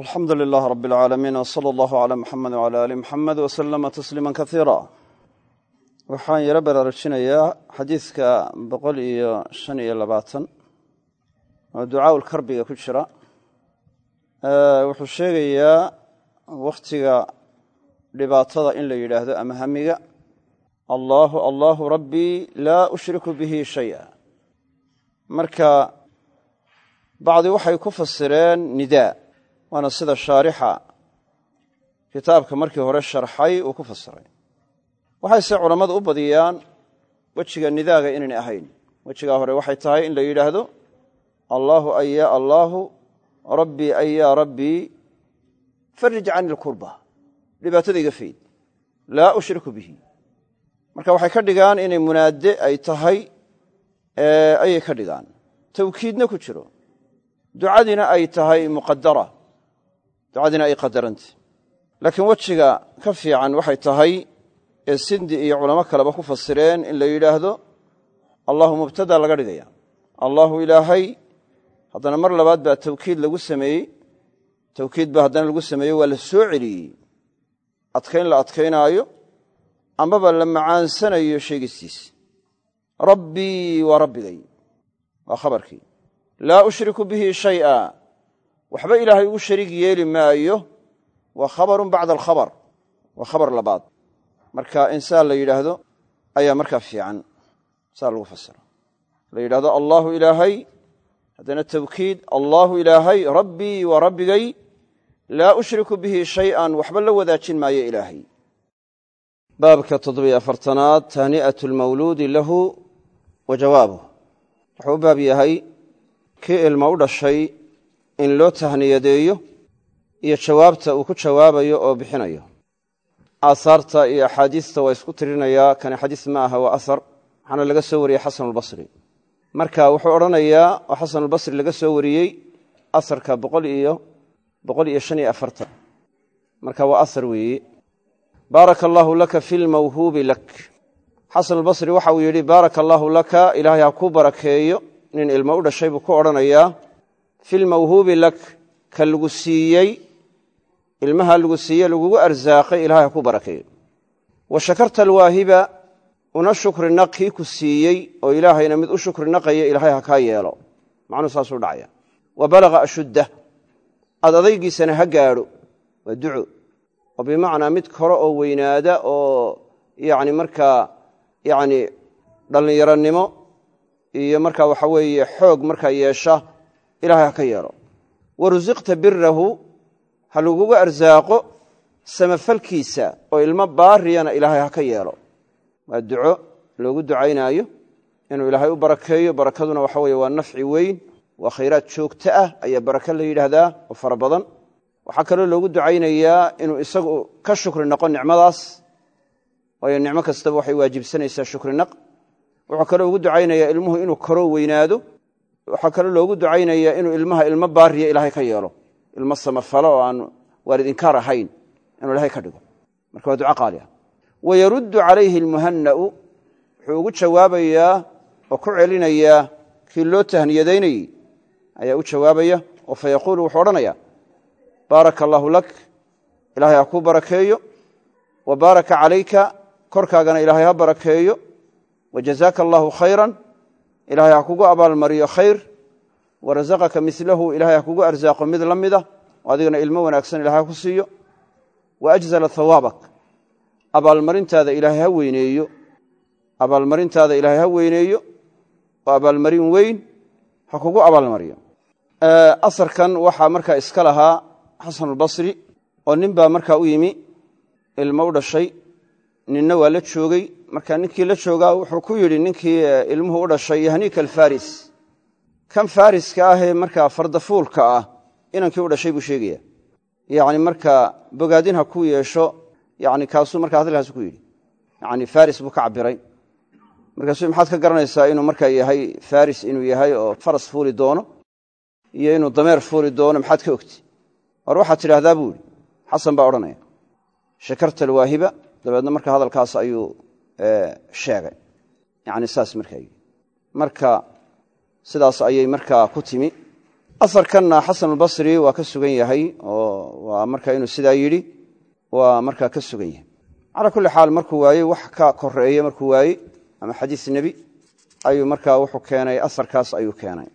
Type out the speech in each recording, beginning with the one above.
alxamdu lilah rab اlcaalamiin wsala allahu cala muxamed wcala ali muxamed waslama tasliima kaiira waxaan yaro baraarujinayaa xadiidka boqol iyo shan iyo labaatan oo ducaaul karbiga ku jira. Wuxuu sheegayaa wakhtiga dhibaatada in la yidhaahdo ama hamiga. Allaahu allaahu rabbii laa ushriku bihi shaya. Marka bacdi waxay ku fasireen nidaa waana sida shaarixa kitaabka markii hore sharxay uu ku fasiray. Waxayse culammadu u badiyaan wejiga nidaaga inaynay ahayn. Wejigaa hore waxay tahay in la yidhaahdo allaahu aya allaahu rabbii ayaa rabbii farij cani ilkurba dhibaatada iga fayd laa ushriku bihi. Marka waxay ka dhigaan inay munaade ay tahay ayay ka dhigaan. Tawkiidna ku jiro. Ducadiina ay tahay muqadara ducadiina ay qadarantah laakiin wejiga ka fiican waxay tahay ee sindi iyo culamo kaleba ku fasireen in la yidhaahdo allahu mubtada laga dhigaya. Allaahu ilaahay haddana mar labaad baa tawkiid lagu sameeyey. Tawkiid baa haddana lagu sameeyey waa la soo celiyey. Adkayn la adkaynaayo amaba la macaansanayo sheegistiisa rabbii waa rabbigay. Waa khabarkii. Laa ushriku bihi shay'a waxba ilaahay ugu shariig yeeli maayo waa khabarun bacda alkhabar waa khabar labaad. Marka in saa la yidhaahdo ayaa markaa fiican. Saa lagu fasiro la yidhahdo allaahu ilaahay haddana tawkiid allaahu ilaahay rabbii waa rabbigay laa ushriku bihi shay'an waxba la wadaajin maayo ilaahay. Baabka toddobiyo afartanaad taani'atu lmawluudi lahu wa jawaabuh wuxuu u in loo tahniyadeeyo iyo jawaabta uu ku jawaabayo oo bixinayo. Aahaarta iyo axaadiista waa isku tirinayaa kani xadiis ma aha waa ahar waxaana laga soo wariyey xasanulbasri marka wuxuu odhanayaa oo xasanulbasri laga soo wariyey asarka boqol iyo boqol iyo shan iyo afartan marka waa ahar weeye baaraka allaahu laka fi lmawhuubi lak. Xasanulbasri waxa uu yidhi baaraka allaahu laka ilaahay ha kuu barakeeyo nin ilmo u dhashay buu ku odhanayaa fi lmawhuubi lak ka lagu siiyey ilmaha lagu siiye lagugu arsaaqay ilahay ha ku barakeeyo wa shakarta alwaahiba una shukri naq kii ku siiyey oo ilaahayna mid u shukri naqaya ilaahay ha kaa yeelo. Macnuu saasuu dhacaya. Wa balaga ashuddah aad adaygiisana ha gaadho. Waa duco oo bimacnaa mid kore oo weynaada oo yacni markaa yacni dhallinyaronimo iyo markaa waxa weeye xoog markaa yeesha ilahay ha ka yeelo wa rusiqta birahu ha lagugu arsaaqo samafalkiisa oo ilmo baariyana ilaahay ha ka yeelo waa duco loogu ducaynaayo inuu ilaahay u barakeeyo. Barakaduna waxa weye waa nafci weyn waa khayraad joogto ah ayaa barake la yidhaahdaa oo fara badan. Waxaa kaloo loogu ducaynayaa inuu isagu ka shukri noqo nicmadaas waayo nicmo kastaba waxay waajibsanaysaa shukri naq. Wuxuu kaloo ugu ducaynayaa ilmuhu inuu koroo weynaado waxaa kaloo loogu ducaynayaa inuu ilmaha ilmo baariya ilaahay ka yeelo. Ilmo samafalo oo aan waalid inkaar ahayn inuu ilahay ka dhigo. Marka waa duco qaali ah wa yaruddu calayhi almuhana'u wuxuu ugu jawaabayaa oo ku celinayaa kii loo tahniyadaynayey ayaa u jawaabaya oo fa yaquulu wuxuu odhanayaa baaraka allaahu lak ilaahay ha kuu barakeeyo. Wa baaraka calayka korkaagana ilaahay ha barakeeyo. Wa jazaaka allaahu khayran ilaahay ha kugu abaalmariyo khayr. Wa rasaqaka milahu ilahay ha kugu arsaaqo mid la mida. Oo adigana ilmo wanaagsan ilahay ha ku siiyo. Wa ajzala hawaabak abaalmarintaada ilaahay ha weyneeyo. Abaalmarintaada ilaahay ha weyneeyo. Oo abaalmarin weyn ha kugu abaalmariyo. Asarkan waxaa markaa iska lahaa xasanulbasri oo nin baa markaa u yimi ilmo u dhashay ninna waa la joogey marka ninkii la joogaa wuxuu ku yidhi ninkii ilmuhu u dhashay yahniika alfaris. Kan fariska ahee markaa fardafuulka ah inankii u dhashay buu sheegaya yani markaa bogaadin ha ku yeesho yani kaasuu markaa hadalkaas ku yidhi. Yani faris buu ka cabiray markaasuu maxaad ka garanaysaa inuu markaa yahay faris inuu yahay oo faras fuuli doono iyo inuu dameer fuuli doono maxaad ka ogti war waxaad tidhaahdaa buu yidhi. Xasan baa odhanaya. Shakarta alwaahiba dabeedna marka hadalkaas ayuu sheegay. Yani saas markaa yidhi marka sidaas ayay markaa ku timi. Aarkanna xasanulbasri waa ka sugan yahay oo waa marka inuu sidaa yidhi waa markaa ka sugan yahay. Calaa kulli xaal markuu waayey wax ka koreeye markuu waayey ama xadiis nebi ayuu markaa wuxuu keenay asarkaas ayuu keenay.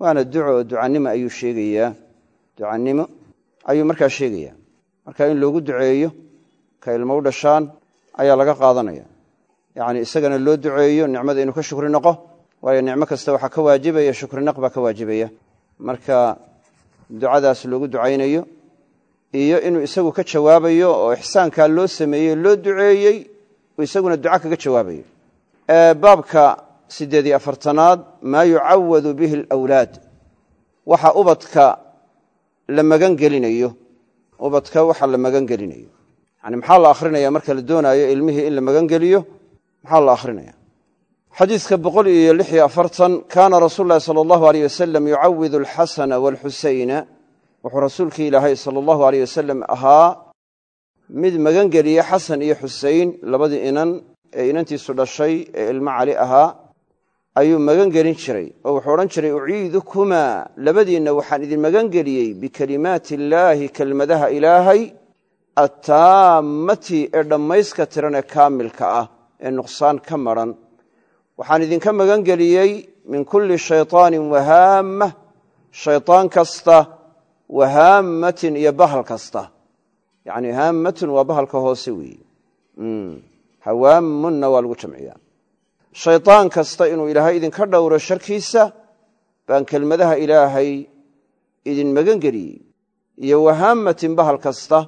Waana duco oo ducanimo ayuu sheegayaa. Ducanimo ayuu markaa sheegayaa. Marka in loogu duceeyo ka ilmo u dhashaan ayaa laga qaadanaya yacni isagana loo duceeyo nicmada inuu ka shukri noqo waayo nicmo kasta waxaa ka waajibaya shukrinaq baa ka waajibaya. Marka ducadaas loogu ducaynayo iyo inuu isagu ka jawaabayo oo ixsaankaa loo sameeyey loo duceeyey isaguna duca kaga jawaabayo. Baabka siddeed iyo afartanaad maa yucawadu bihi alawlaad. Waxa ubadka la magan gelinayo ubadka waxa la magan gelinayo. Yani maxaa la akhrinaya marka la doonaayo ilmihii in la magan geliyo maxaa la akhrinaya? Xadiidka boqol iyo lix iyo afartan kaana rasuulu llahi sala allahu aleyh wasalam yucawidu alxasana waalxusayna wuxuu rasuulkii ilaahay sala allahu aleyh wasalam ahaa mid magan geliya xasan iyo xusein labadii inan ee inantiisu dhashay ee ilmo cali ahaa ayuu magan gelin jiray oo wuxuu odhan jiray uciidukumaa labadiinna waxaan idin magan geliyey illaahi kelmadaha ilaahay attaammati ee dhammayska tiran ee kaamilka ah ee nuqsaan ka maran waxaan idinka magan geliyey min kulli shayطaanin wahaamah shayطaan kasta wahaamatin iyo bahal kasta yani haammatun waa bahalka hoose weeye hawaamunna waa lagu jamciyaa shayطaan kasta inuu ilaahay idinka dhowro sharkiisa baan kelmadaha ilaahay idin magan geliyey iyo wahaamatin bahal kasta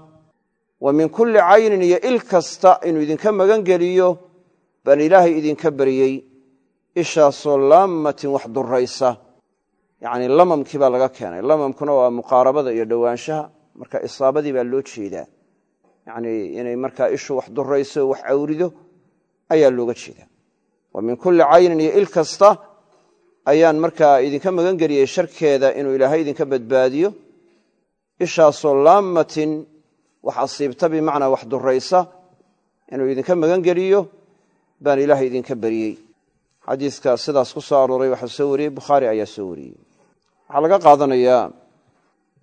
wa min kulli caynin iyo il kasta inuu idinka magan geliyo baan ilaahay idinka baryey ishaasoo laamatin wax duraysa. Yacni lamamkii baa laga keenay. Lamamkuna waa muqaarabada iyo dhowaanshaha marka isaabadii baa loo jeedaa. Yacni inay markaa ishu wax durayso wax cawrido ayaa looga jeedaa. Wa min kulli caynin iyo il kasta ayaan markaa idinka magan geliyey sharkeeda inuu ilaahay idinka badbaadiyo. Ishaasoo laamatin wax asiibta bimacnaa wax duraysa inuu idinka magan geliyo baan ilaahay idinka baryey xadiiska sidaas ku soo arooray waxaa soo wariyey bukhaari ayaa soo wariyey. Waxaa laga qaadanayaa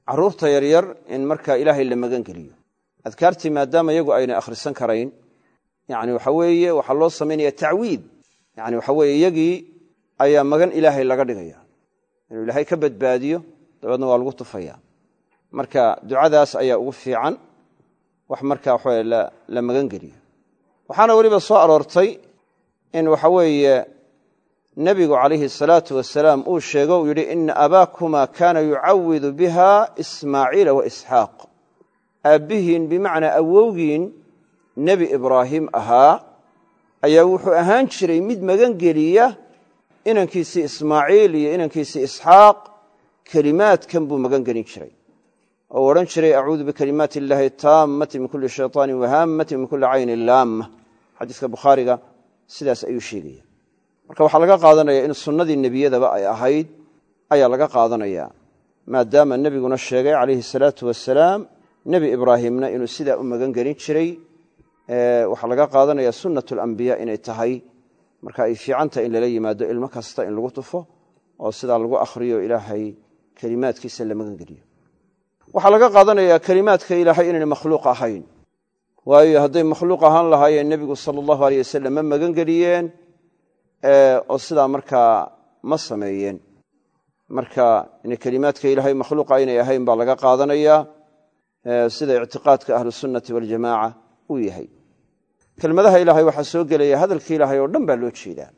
carruurta yaryar in markaa ilaahay la magan geliyo. Adkaartii maadaama iyagu aynay akhrisan karayn yani waxa weeye waxaa loo samaynaya tacwiid. Yani waxa weye iyagii ayaa magan ilaahay laga dhigaya. Inuu ilaahay ka badbaadiyo dabeedna waa lagu tufaya marka ducadaas ayaa ugu fiican wax marka waxa la magan geliyo waxaana weliba soo aroortay in waxa weeye nebigu calayhi asalaatu wasalaam uu sheego uu yidhi ina abaakuma kaana yucawidu biha ismaaciila wa isxaaq. Aabbihiin bimacnaa awowgiin nebi ibraahim ahaa ayaa wuxuu ahaan jiray mid magan geliya inankiisii ismaaciil iyo inankiisii isxaaq kelimaadkan buu magan gelin jiray. Oo odhan jiray acuudu bikalimaati illaahi taammati min kulli shayطaanin wahaamati min kulli caynin laama xadiiska bukhaariga sidaas ayuu sheegaya. Marka waxaa laga qaadanaya in sunnadii nebiyadaba ay ahayd ayaa laga qaadanaya maadaama nebiguna sheegay calayhi salaatu wasalaam nebi ibraahimna inuu sidaa u magan gelin jiray waxaa laga qaadanaya sunnat alambiya inay tahay. Marka ay fiicanta in lala yimaado ilmo kasta in lagu tufo oo sidaa lagu akhriyo ilaahay kelimaadkiisa la magan geliyo waxaa laga qaadanaya kelimaadka ilaahay inaynay makhluuq ahayn waayo hadday makhluuq ahaan lahaayeen nebigu sala allahu aleyh wasalam ma magan geliyeen oo sidaa markaa ma sameeyeen. Marka in kelimaadka ilaahay makhluuqa aynay ahayn baa laga qaadanaya sida ictiqaadka ahlusunnati waljamaaca uu yahay. Kelmadaha ilaahay waxaa soo gelaya hadalka ilaahay oo dhan baa loo jeedaa.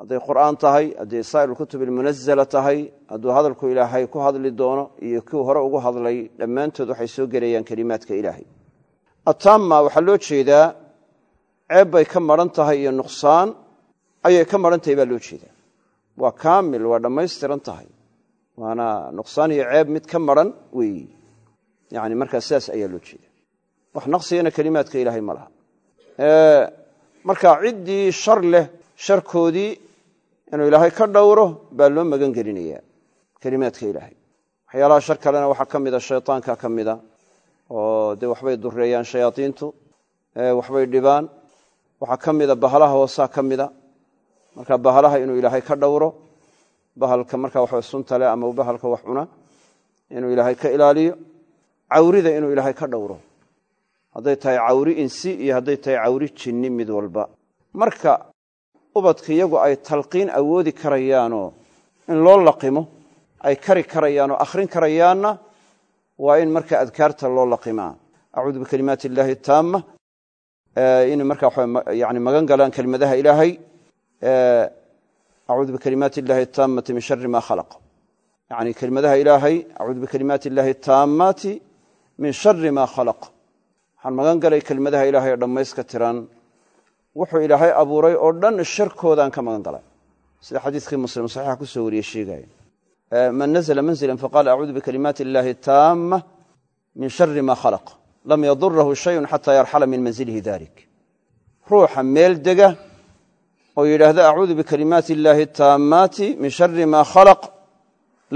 Hadday qur'aan tahay hadday saa'ir kutub ilmunazala tahay hadduu hadalku ilaahay ku hadli doono iyo kii hore ugu hadlay dhammaantood waxay soo gelayaan kelimaadka ilaahay ataama waxaa loo jeedaa ceeb bay ka maran tahay iyo nuqsaan ayay ka maran tahay baa loo jeedaa. Waa kaamil waa dhammaystiran tahay. Waana nuqsaan iyo ceeb mid ka maran weeyi. Yani markaa sidaas ayaa loo jeeda wax naqsigana kelimaadka ilaahay ma laha. Marka ciddii shar leh sharkoodii inuu ilaahay ka dhowro baa loo magan gelinaya kelimaadka ilaahay. Waxyaalaha shar kalena waxaa ka mida shaytaanka ka mida oo dee waxbay dureeyaan shayaadiintu waxbay dhibaan. Waxaa ka mida bahalaha hoosaa ka mida. Marka bahalaha inuu ilaahay ka dhowro bahalka marka waxa sunta leh ama bahalka wax cuna inuu ilaahay ka ilaaliyo cawrida inuu ilaahay ka dhowro. Hadday tahay cawri insi iyo hadday tahay cawri jinni mid walba. Marka ubadka iyagu ay talqiin awoodi karayaanoo in loo laqimo ay kari karayaanoo akhrin karayaanna waa in marka adkaarta loo laqimaa. Acuudu bikalimaati illaahi taamma inay marka yani magan galaan kelimadaha ilaahay acuudu bikalimaati illaahi taamati min shari ma khalaq. Yani kelimadaha ilaahay acuudu bikalimaati illaahi taammaati min shari ma khalaq. Waxaan magan galay kelimadaha ilaahay oo dhammayska tiran. Wuxuu ilaahay abuuray oo dhan sharkoodaan ka magan galay. Sida xadiiskii muslim saxiixa ku soo wariyey sheegaya man nazla manzila faqala acuudu bikalimaati illaahi taama min shari ma khalaq lam yadurahu shayun xataa yarxala min manzilihi dalik ruuxa meel dega oo yidhaahda acuudu bikalimaati illaahi taammaati min shari ma khalaq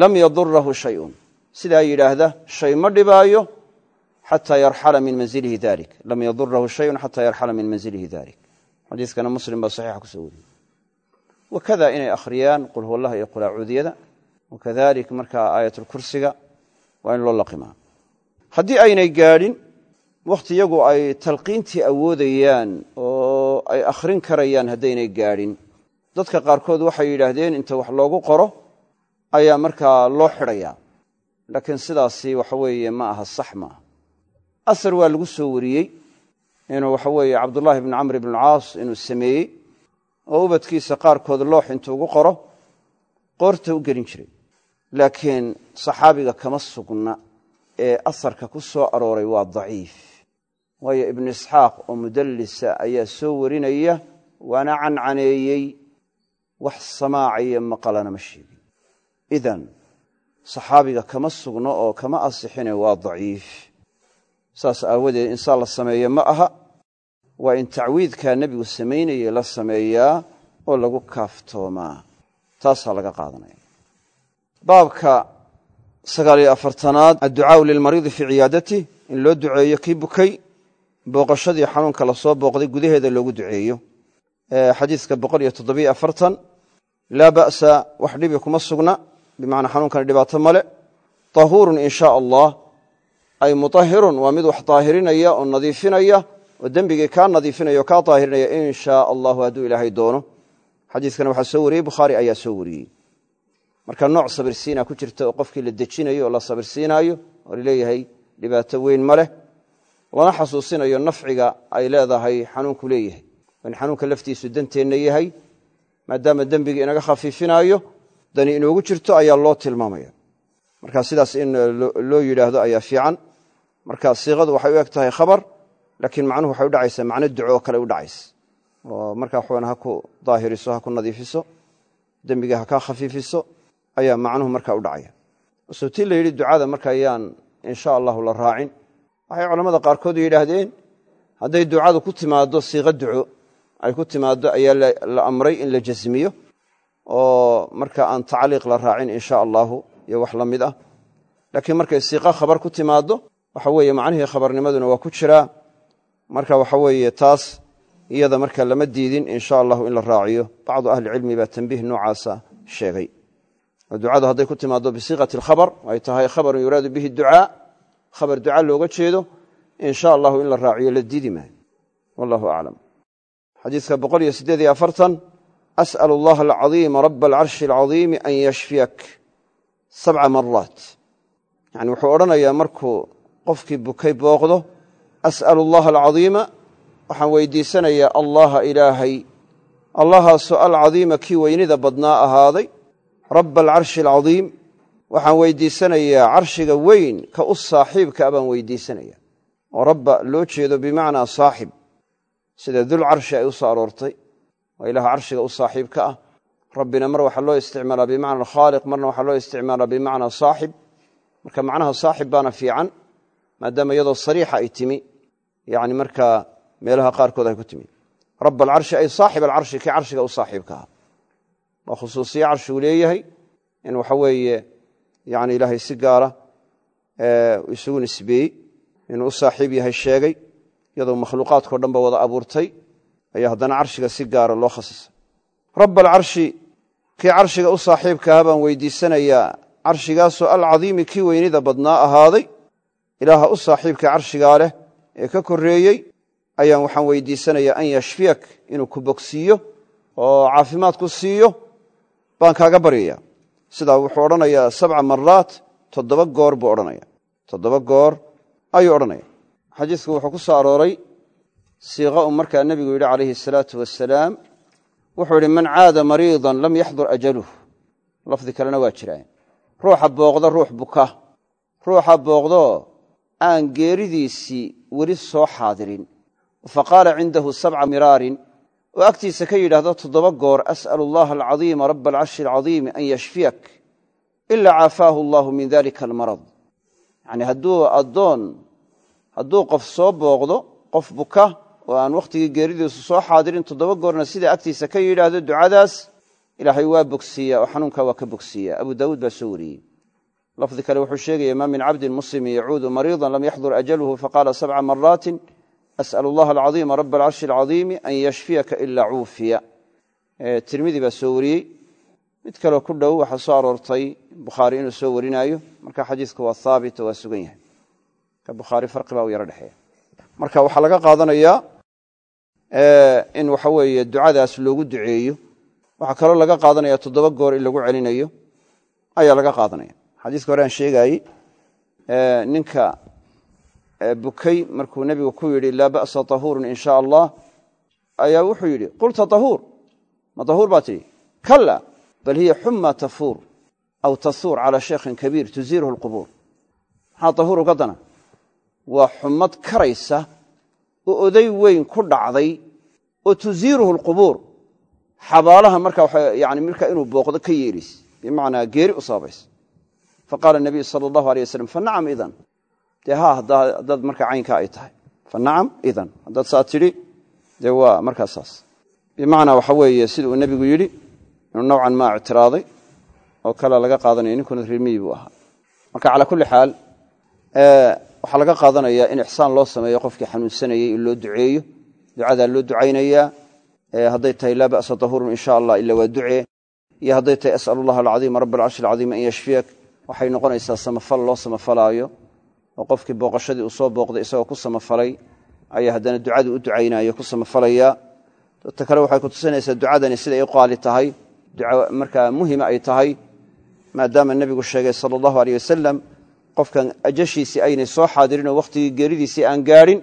lam yadurahu shayun sidaa yidhaahda shay ma dhibaayo xataa yarxala min manzilihi dalik lam yadurahu shayun xataa yarxala min manzilihi dalik xadiiskana muslim baa saxiixa ku soo wariyey wakada inay akhriyaan qul huwa allah iyo qul acuudiyada wakadalik markaa aayatulkursiga waa in loo laqimaa haddii aynay gaadhin wakhti iyagu ay talqiintii awoodayaan oo ay akhrin karayaan haddaynay gaadhin dadka qaarkood waxay yidhaahdeen inta wax loogu qoro ayaa markaa loo xidhayaa laakiin sidaasi waxa weeye ma aha sax maaha asar waa lagu soo wariyey inuu waxa weeye cabdullaahi bni camr ibn alcaas inuu sameeyey oo ubadkiisa qaarkood loox intuu ugu qoro qoorta u gelin jiray laakiin saxaabiga kama sugna ee asarka ku soo arooray waa daciif. Waayo ibnu isxaaq oo mudallisa ayaa soo warinaya waana cancaneeyey wax samaaciyo maqalana ma sheegin. Idan saxaabiga kama sugno oo kama asixine waa daciif. Saas aawadeed insaan la sameeyo ma aha. Waa in tacwiidkaa nebigu samaynayey la sameeyaa oo lagu kaaftoomaa. Taasaa laga qaadanaya baabka sagaaliyo afartanaad adducaau lilmariidi fii ciyaadati in loo duceeyo kii bukay booqashadii xanuunka la soo booqday gudaheeda loogu duceeyo. Xadiiska iyo laa ba'sa wax dhibi kuma sugna bimacnaa xanuunkani dhibaato male tahuurun in shaa allah ay mutahirun waa mid wax daahirinaya oo nadiifinaya oo dembigii kaa nadiifinaya oo kaa daahirinaya in shaa allahu hadduu ilaahay doono. Xadiiskana waxaa soo wariyey bukhaari ayaa soo wariyey marka nooc sabirsiina ku jirta oo qofkii la dejinayo oo la sabirsiinaayo oo la leeyahay dhibaato weyn ma leh lana xasuusinayo nafciga ay leedahay xanuunku leeyahay. In xanuunka laftiisu danteenna yahay maadaama dembigii inaga khafiifinaayo dani inoogu jirto ayaa loo tilmaamaya. Marka sidaas in loo yidhaahdo ayaa fiican. Marka siiqadu waxay u eg tahay khabar laakiin macnuhu waxay u dhacaysaa macno duco oo kale u dhacaysa. Oo markaa waxawan ha ku daahiriso ha ku nadiifiso dembiga ha kaa khafiifiso ayaa macnuhu markaa u dhacaya. Sootii la yidhi ducada marka ayaan insha allahu la raacin. Waxay culamada qaarkood yidhaahdeen hadday ducadu ku timaaddo siiqo duco ay ku timaaddo ayaa la amray in la jasmiyo oo marka aan tacliiq la raacin insha allahu iyo wax la mid ah. Laakiin markay siiqo khabar ku timaaddo waxa weeye macnihii khabarnimaduna waa ku jiraa. Marka waxa weeye taas iyada marka lama diidin insha allahu in la raaciyo. Bacdu ahlicilmi baa tambiih noocaasa sheegay ducadu hadday ku timaaddo bisiiqati alkhabar ay tahay khabarun yuraadu bihi ducaa. Khabar duca looga jeedo insha allahu in la raaciyo la diidi maayo. Wallahu aclam xadiiska boqol iyo siddeed iyo afartan as'al allaha alcadiima raba alcarshi alcadiimi an yashfiyak sabca maraat yani wuxuu odhanayaa markuu qofkii bukay booqdo as'al allaha alcadiima waxaan weydiisanayaa allaha ilaahay. Allahaasoo alcadiima kii weynida badnaa ahaaday raba alcarshi alcadiim waxaan weydiisanayaa carshiga weyn ka u saaxiibkaa baan weydiisanaya. oo rabba loo jeedo bimacnaa saaxib. sida dulcarshi ay u soo aroortay. waa ilaha carshiga u saaxiibka ah. Rabbina mar waxaa loo isticmaalaa bimacna alkhaaliq marna waxaa loo isticmaalaa bimacnaa saaxib. marka macnaha saaxib baana fiican maadaama iyadoo sariixa ay timi. yani markaa meelaha qaarkood ay ku timi. Rab alcarshi ay saaxib alcarshi kii carshiga u saaxiibka ah waa khusuusiye carshigu leeyahay in waxa weeye yani ilaahay si gaara isugu nisbeeyey inuu u saaxiib yahay sheegay iyadoo makhluuqaadkao dhan ba wada abuurtay ayaa haddana carshiga si gaara loo khasisay. Rab alcarshi kii carshiga u saaxiibka ah baan weydiisanayaa carshigaasoo alcadiimi kii weynida badnaa ahaaday ilaaha u saaxiibka carshigaa leh ee ka korreeyey ayaan waxaan weydiisanayaa an yashfiyak inuu ku bogsiiyo oo caafimaad ku siiyo baan kaaga baryaya sidaa wuxuu odhanayaa sabca maraat toddoba goor buu odhanaya toddoba goor ayuu odhanaya xadiidku wuxuu ku soo arooray siiqa uu markaa nebigu yidhi calayhi asalaatu wasalaam wuxuu yidhi man caada mariidan lam yaxdur ajaluh lafdi kalena waa jiraan. Ruuxa booqda ruux buka. Ruuxa booqdoo aan geeridiisii weli soo xaadirin. Fa qaala cindahu sabca miraarin oo agtiisa ka yidhaahdo toddoba goor as'alu allaha alcadiima raba alcarshi alcadiimi an yashfiyak ila caafaahu allahu min dalika almarad. Yacni hadduu addoon hadduu qof soo booqdo qof buka oo aan wakhtigii geeridiisu soo xaadirin toddoba goorna sidaa agtiisa ka yidhaahdo ducadaas ilaahay waa bogsiiya oo xanuunkaa waa ka bogsiiya. Abu daawuud baa soo wariyey. Lafdi kale wuxuu sheegaya ma min cabdin muslimin yacuudu mariidan lam yaxdur ajaluhu faqaala sabca maraatin as'al allaha alcadiima raba alcarshi alcadiimi an yashfiyaka ilaa cuufiya tirmidi baa soo wariyey mid kaleo ku dhow waxaa soo aroortay bukhaari inuu soo warinaayo marka xadiidku waa haabit oo waa sugan yahay ka bukhaari farqi baa u yaro dhexeeya marka waxaa laga qaadanayaa in waxa weeye ducadaas loogu duceeyo waxaa kaloo laga qaadanaya toddoba bukay markuu nebigu ku yidhi laa ba'sa tahuurun in sha allah ayaa wuxuu yidhi qulta tahuur ma tahuur baa tidhi kala bal hiya xuma tafuur aw tahuur calaa shaykhin kabiir tuziiruhu lqubuur maxaa tahuur uga dana? Waa xumad karaysa oo oday weyn ku dhacday oo tuziiruhu lqubuur xabaalaha marka yani marka inuu booqdo ka yeelis bimacnaa geeri u sababaysa faqaala nabiyu sala allahu alay wasalam fa idan dee ha haddaad marka caynkaa ay tahay. Fa nacam idan. Haddaad saa tidhi dee saas. Bimacnaa waxa weeye sida uu nebigu inuu nowcan maa ictiraaday oo kale laga qaadanayo ninkuna reermiyi buu ahaa. Marka calaa kulli xaal waxaa laga qaadanayaa in ixsaan loo sameeyo qofkii xanuunsanayey loo duceeyo ducadaa loo ducaynayaa hadday tahay laa ba'sa tahuurun in sha allah ila waa ducee iyo hadday tahay as'al allaha alcadiima raba alcarshi an yashfiyak waxay noqonaysaa samafal loo samafalaayo oo qofkii booqashadii uu soo booqday isagoo ku samafalay ayaa haddana ducadii u ducaynayo ku samafalaya. Ta kale waxay ku tusinaysaa ducadani siday u qaali tahay duca muhima ay tahay maadaama nebigu sheegay sala allahu aleyh wasalam qofkan ajashiisii aynay soo xaadirin oo wakhtigii geeridiisii aan gaadhin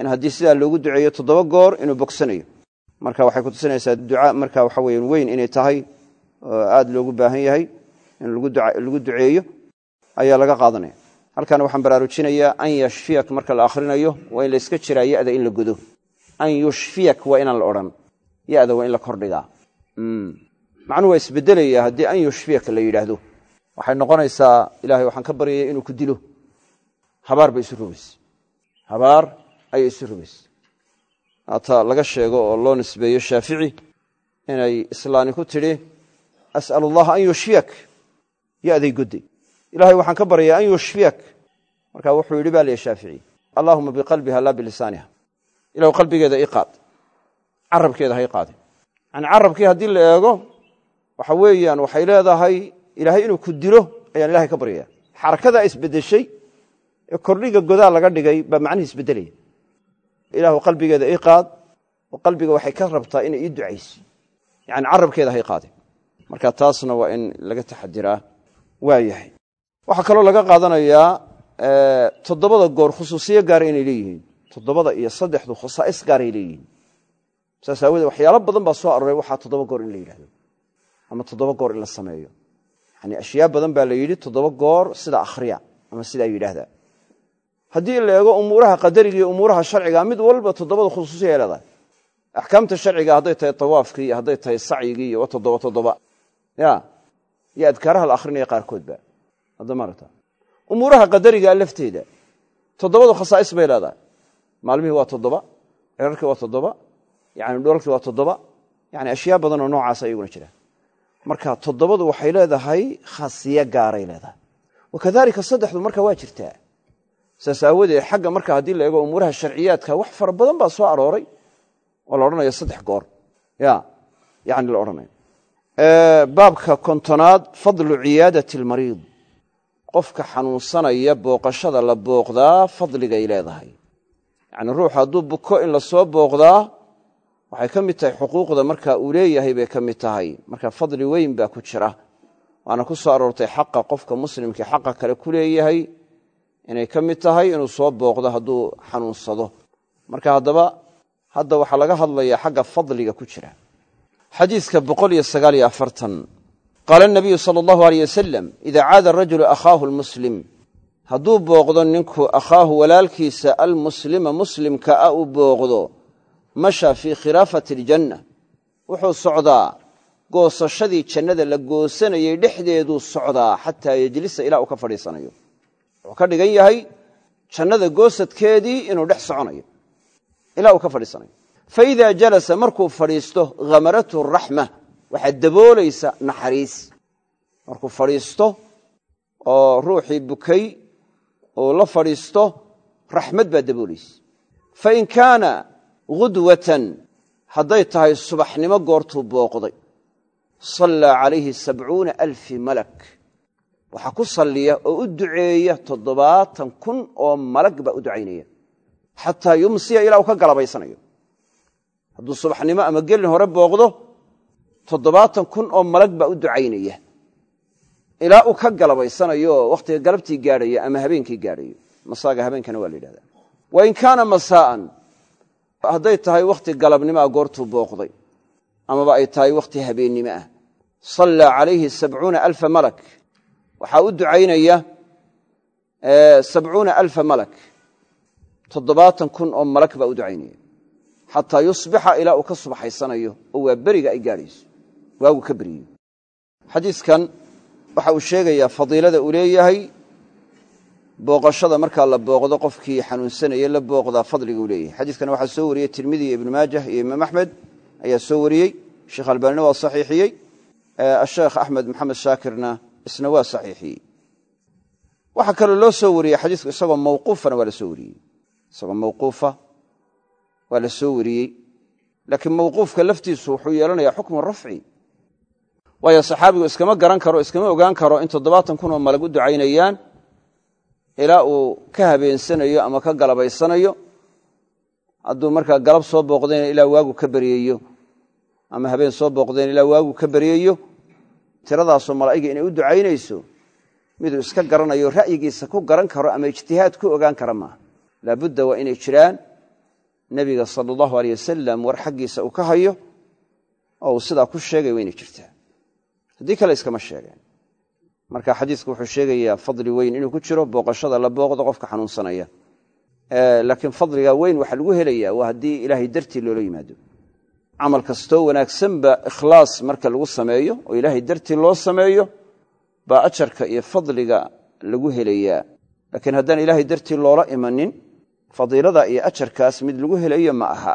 in haddii sidaa loogu duceeyo toddoba goor inuu bogsanayo. Marka waxay ku tusinaysaa duca marka waxa weya weyn inay tahay oo aad loogu baahan yahay in lagu duceeyo ayaa laga qaadanaya halkan waxaan baraarujinayaa an yashfiyak marka la akhrinayo waa in la yska jiraa yada in la godo an yushfiyak waa inaan la odhan yada waa in la kordhigaa macnuhu waa isbedelaya haddii an yushfiyak la yidhaahdo. Waxay noqonaysaa ilahay waxaan ka baryaya inuu ku dilo. Habaar bay isu rogeyse habaar ayay isu rogeyse haata laga sheego oo loo nisbeeyo shaafici inay islaani ku tidhi as'al allaha an yushfiyak. Yaday godday ilahay waxaan ka baryayaa an yushfiyak. Marka wuxuu yidhi ba leh shaafici allahuma biqalbiha laa bilisaaniha. Ilahu qalbigeeda qaad carabkeeda ha qaadin. Yani carabkii haddii la eego waxa weeyaan waxay leedahay ilaahay inuu ku dilo ayaan ilahay ka baryaya xarakadaa isbedeshay ee kordhiga godaa laga dhigay baa macnihi isbedelaya ilaahu qalbigeeda qaad oo qalbiga waxay ka rabtaa inay ii ducayso yani carabkeeda ha qaadin. Marka taasna waa in laga taxadiraa waa yahay waxaa kaloo laga qaadanayaa toddobada goor khusuusiyo gaara inay leeyihiin. Toddobada iyo saddexdu khasaa'is gaaray leeyihiin. Saas waxyaalo badan baa soo aroray waxaa toddoba goor in la yidhahdo ama toddoba goor in la sameeyo. Yani ashyaa badan baa la yidhi toddoba goor sida akhriya ama sidaa yidhaahda haddii la eego umuuraha qadariga iyo umuuraha sharciga mid walba toddobada khusuusiya ay leedahay. Axkaamta sharciga hadday tahay tawaafkii iyo hadday tahay sacyigii iyo toddoba toddoba. Ya iyo adkaaraha la akhrinaya qaarkoodba addamarata umuuraha qadarigaa lafteeda toddobadu khasaa'is bay leedahay maalmihii waa toddoba cirarkii waa toddoba yani dhoolkii waa toddoba yani ashyaa badan oo noocaas ayaguna jira marka toddobadu waxay leedahay khasiyo gaaray leedahay. Wakadalika saddexdu marka waa jirtaa. Saas aawadeed xagga marka haddii la eego umuuraha sharciyaadka wax fara badan baa soo arooray oo la odhanayo saddex goor. Ya yani la odhanayo. Baabka kontonaad fadlu ciyaadati almariid qofka xanuunsanaya booqashada la booqdaa fadligay leedahay. Yacni ruuxu hadduu buko in la soo booqdaa waxay ka mid tahay xuquuqda marka uu leeyahay bay ka mid tahay. Marka fadli weyn baa ku jira. Waana ku soo aroortay xaqa qofka muslimkii xaqa kale ku leeyahay inay ka mid tahay inuu soo booqdo hadduu xanuunsado. Marka haddaba hadda waxaa laga hadlayaa xagga fadliga ku jira. Xadiiska boqol iyo sagaal iyo afartan qaala nabiyu sala allahu aleyh wasalam idaa caada arajulu akhaahu lmuslim hadduu booqdo ninku akhaahu walaalkiisa almuslima muslimka a u booqdo masha fii khilaafati aljanna wuxuu socdaa goosashadii jannada la goosanayey dhexdeeduu socdaa xataa yejlisa ilaa uu ka fadhiisanayo wuxuu ka dhigan yahay jannada goosadkeedii inuu dhex soconayo ilaa uu ka fadhiisanayo fa idaa jalasa markuu fadhiisto hamaratu raxma waxaa daboolaysa naxariis. Markuu fadhiisto oo ruuxii bukay uu la fadhiisto raxmad baa daboolaysa. Fain kaana gudwatan hadday tahay subaxnimo goortuu booqday. Sallaa calayhi sabcuuna alfi malak. Waxaa ku salliya oo u duceeya toddobaatan kun oo malag baa u ducaynaya. Xataa yumsiya ilaa uu ka galabaysanayo. Hadduu subaxnimo ama gelin hore booqdo toddobaatan kun oo malag baa u ducaynaya. Ilaa uu ka galabaysanayo wakhtiga galabtii gaadhaya ama habeenkii gaadhayo. Masaaga habeenkana waa la yidhahda wain kaana masaa'an hadday tahay wakhti galabnimoa goortuu booqday amaba ay tahay wakhti habeennimo ah. Sallaa calayhi sabcuuna alfa malak. Waxaa u ducaynaya sabcuuna alfa malak. Toddobaatan kun oo malak baa u ducaynaya. Xataa yusbixa ilaa uu ka subaxaysanayo oo waa beriga ay gaadhayso waagu ka beriyo xadiiskan waxa uu sheegayaa fadiilada uu leeyahay booqashada markaa la booqdo qofkii xanuunsanaya la booqdaa fadliga uu leeyahay. Xadiiskana waxaa soo wariyey tirmidi ibnu maajah iyo imaam axmed ayaa soo wariyey sheekh albaanina waa saxiixiyey asheekh axmed maxamed shaakirna isna waa saxiixiyey. Waxaa kaloo loo soo wariyey xadiisku isagoo mawquufana waa la soo wariyey. Isagoo mawquufa waa la soo wariyey. Laakiin mawquufka laftiisu wuxuu yeelanayaa xukmu rafci waayo saxaabigu iskama garan karo iskama ogaan karo in toddobaatan kun oo malag u ducaynayaan ilaa uu ka habeensanayo ama ka galabaysanayo hadduu markaa galab soo booqdayna ilaa waagu ka beryayo ama habeen soo booqdayna ilaa waagu ka beryayo tiradaasoo malaa'iga inay u ducaynayso miduu iska garanayo ra'yigiisa ku garan karo ama ijtihaad ku ogaan kara maaha laabudda waa inay jiraan nebiga sala allahu aleyh wasalam war xaggiisa uu ka hayo oo uu sidaa ku sheegay waa inay jirtaa haddii kale iskama sheegeen. Marka xadiisku wuxuu sheegayaa fadli weyn inuu ku jiro booqashada la booqdo qofka xanuunsanaya. Laakiin fadliga weyn waxaa lagu helaya waa haddii ilaahay dartii loola yimaado. Camal kastoo wanaagsanba ikhlaas marka lagu sameeyo oo ilaahay dartii loo sameeyo baa ajarka iyo fadliga lagu helayaa. Laakiin haddaan ilaahay dartii loola imanin fadiilada iyo ajarkaas mid lagu helayo ma aha.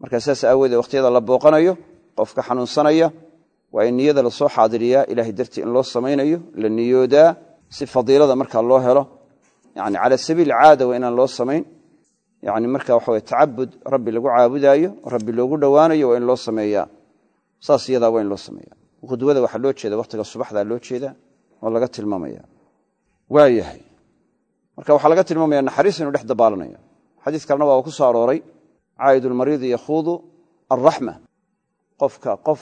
Markaa saas aawoodee wakhtiyada la booqanayo qofka xanuunsanaya waa in niyada la soo xaadiriyaa ilahay dartii in loo samaynayo la niyoodaa si fadiilada markaa loo helo. Yani cala sabiil caada waa inaan loo samayn. Yani marka waxa tacabud rabbi lagu caabudaayo rabbi loogu dhowaanayo waa in loo sameeyaa. Saas iyadaa waa in loo sameeya khudwada waxaa loo jeeda wakhtiga subaxdaa loo jeeda oo laga tilmaamaya. Waayahay marka waxaa laga tilmaamaya naxariis inuu dhex dabaalanayo. Xadiis kalena waa ku soo arooray. Caa'id lmariidi yakhuudu alraxma qofka qof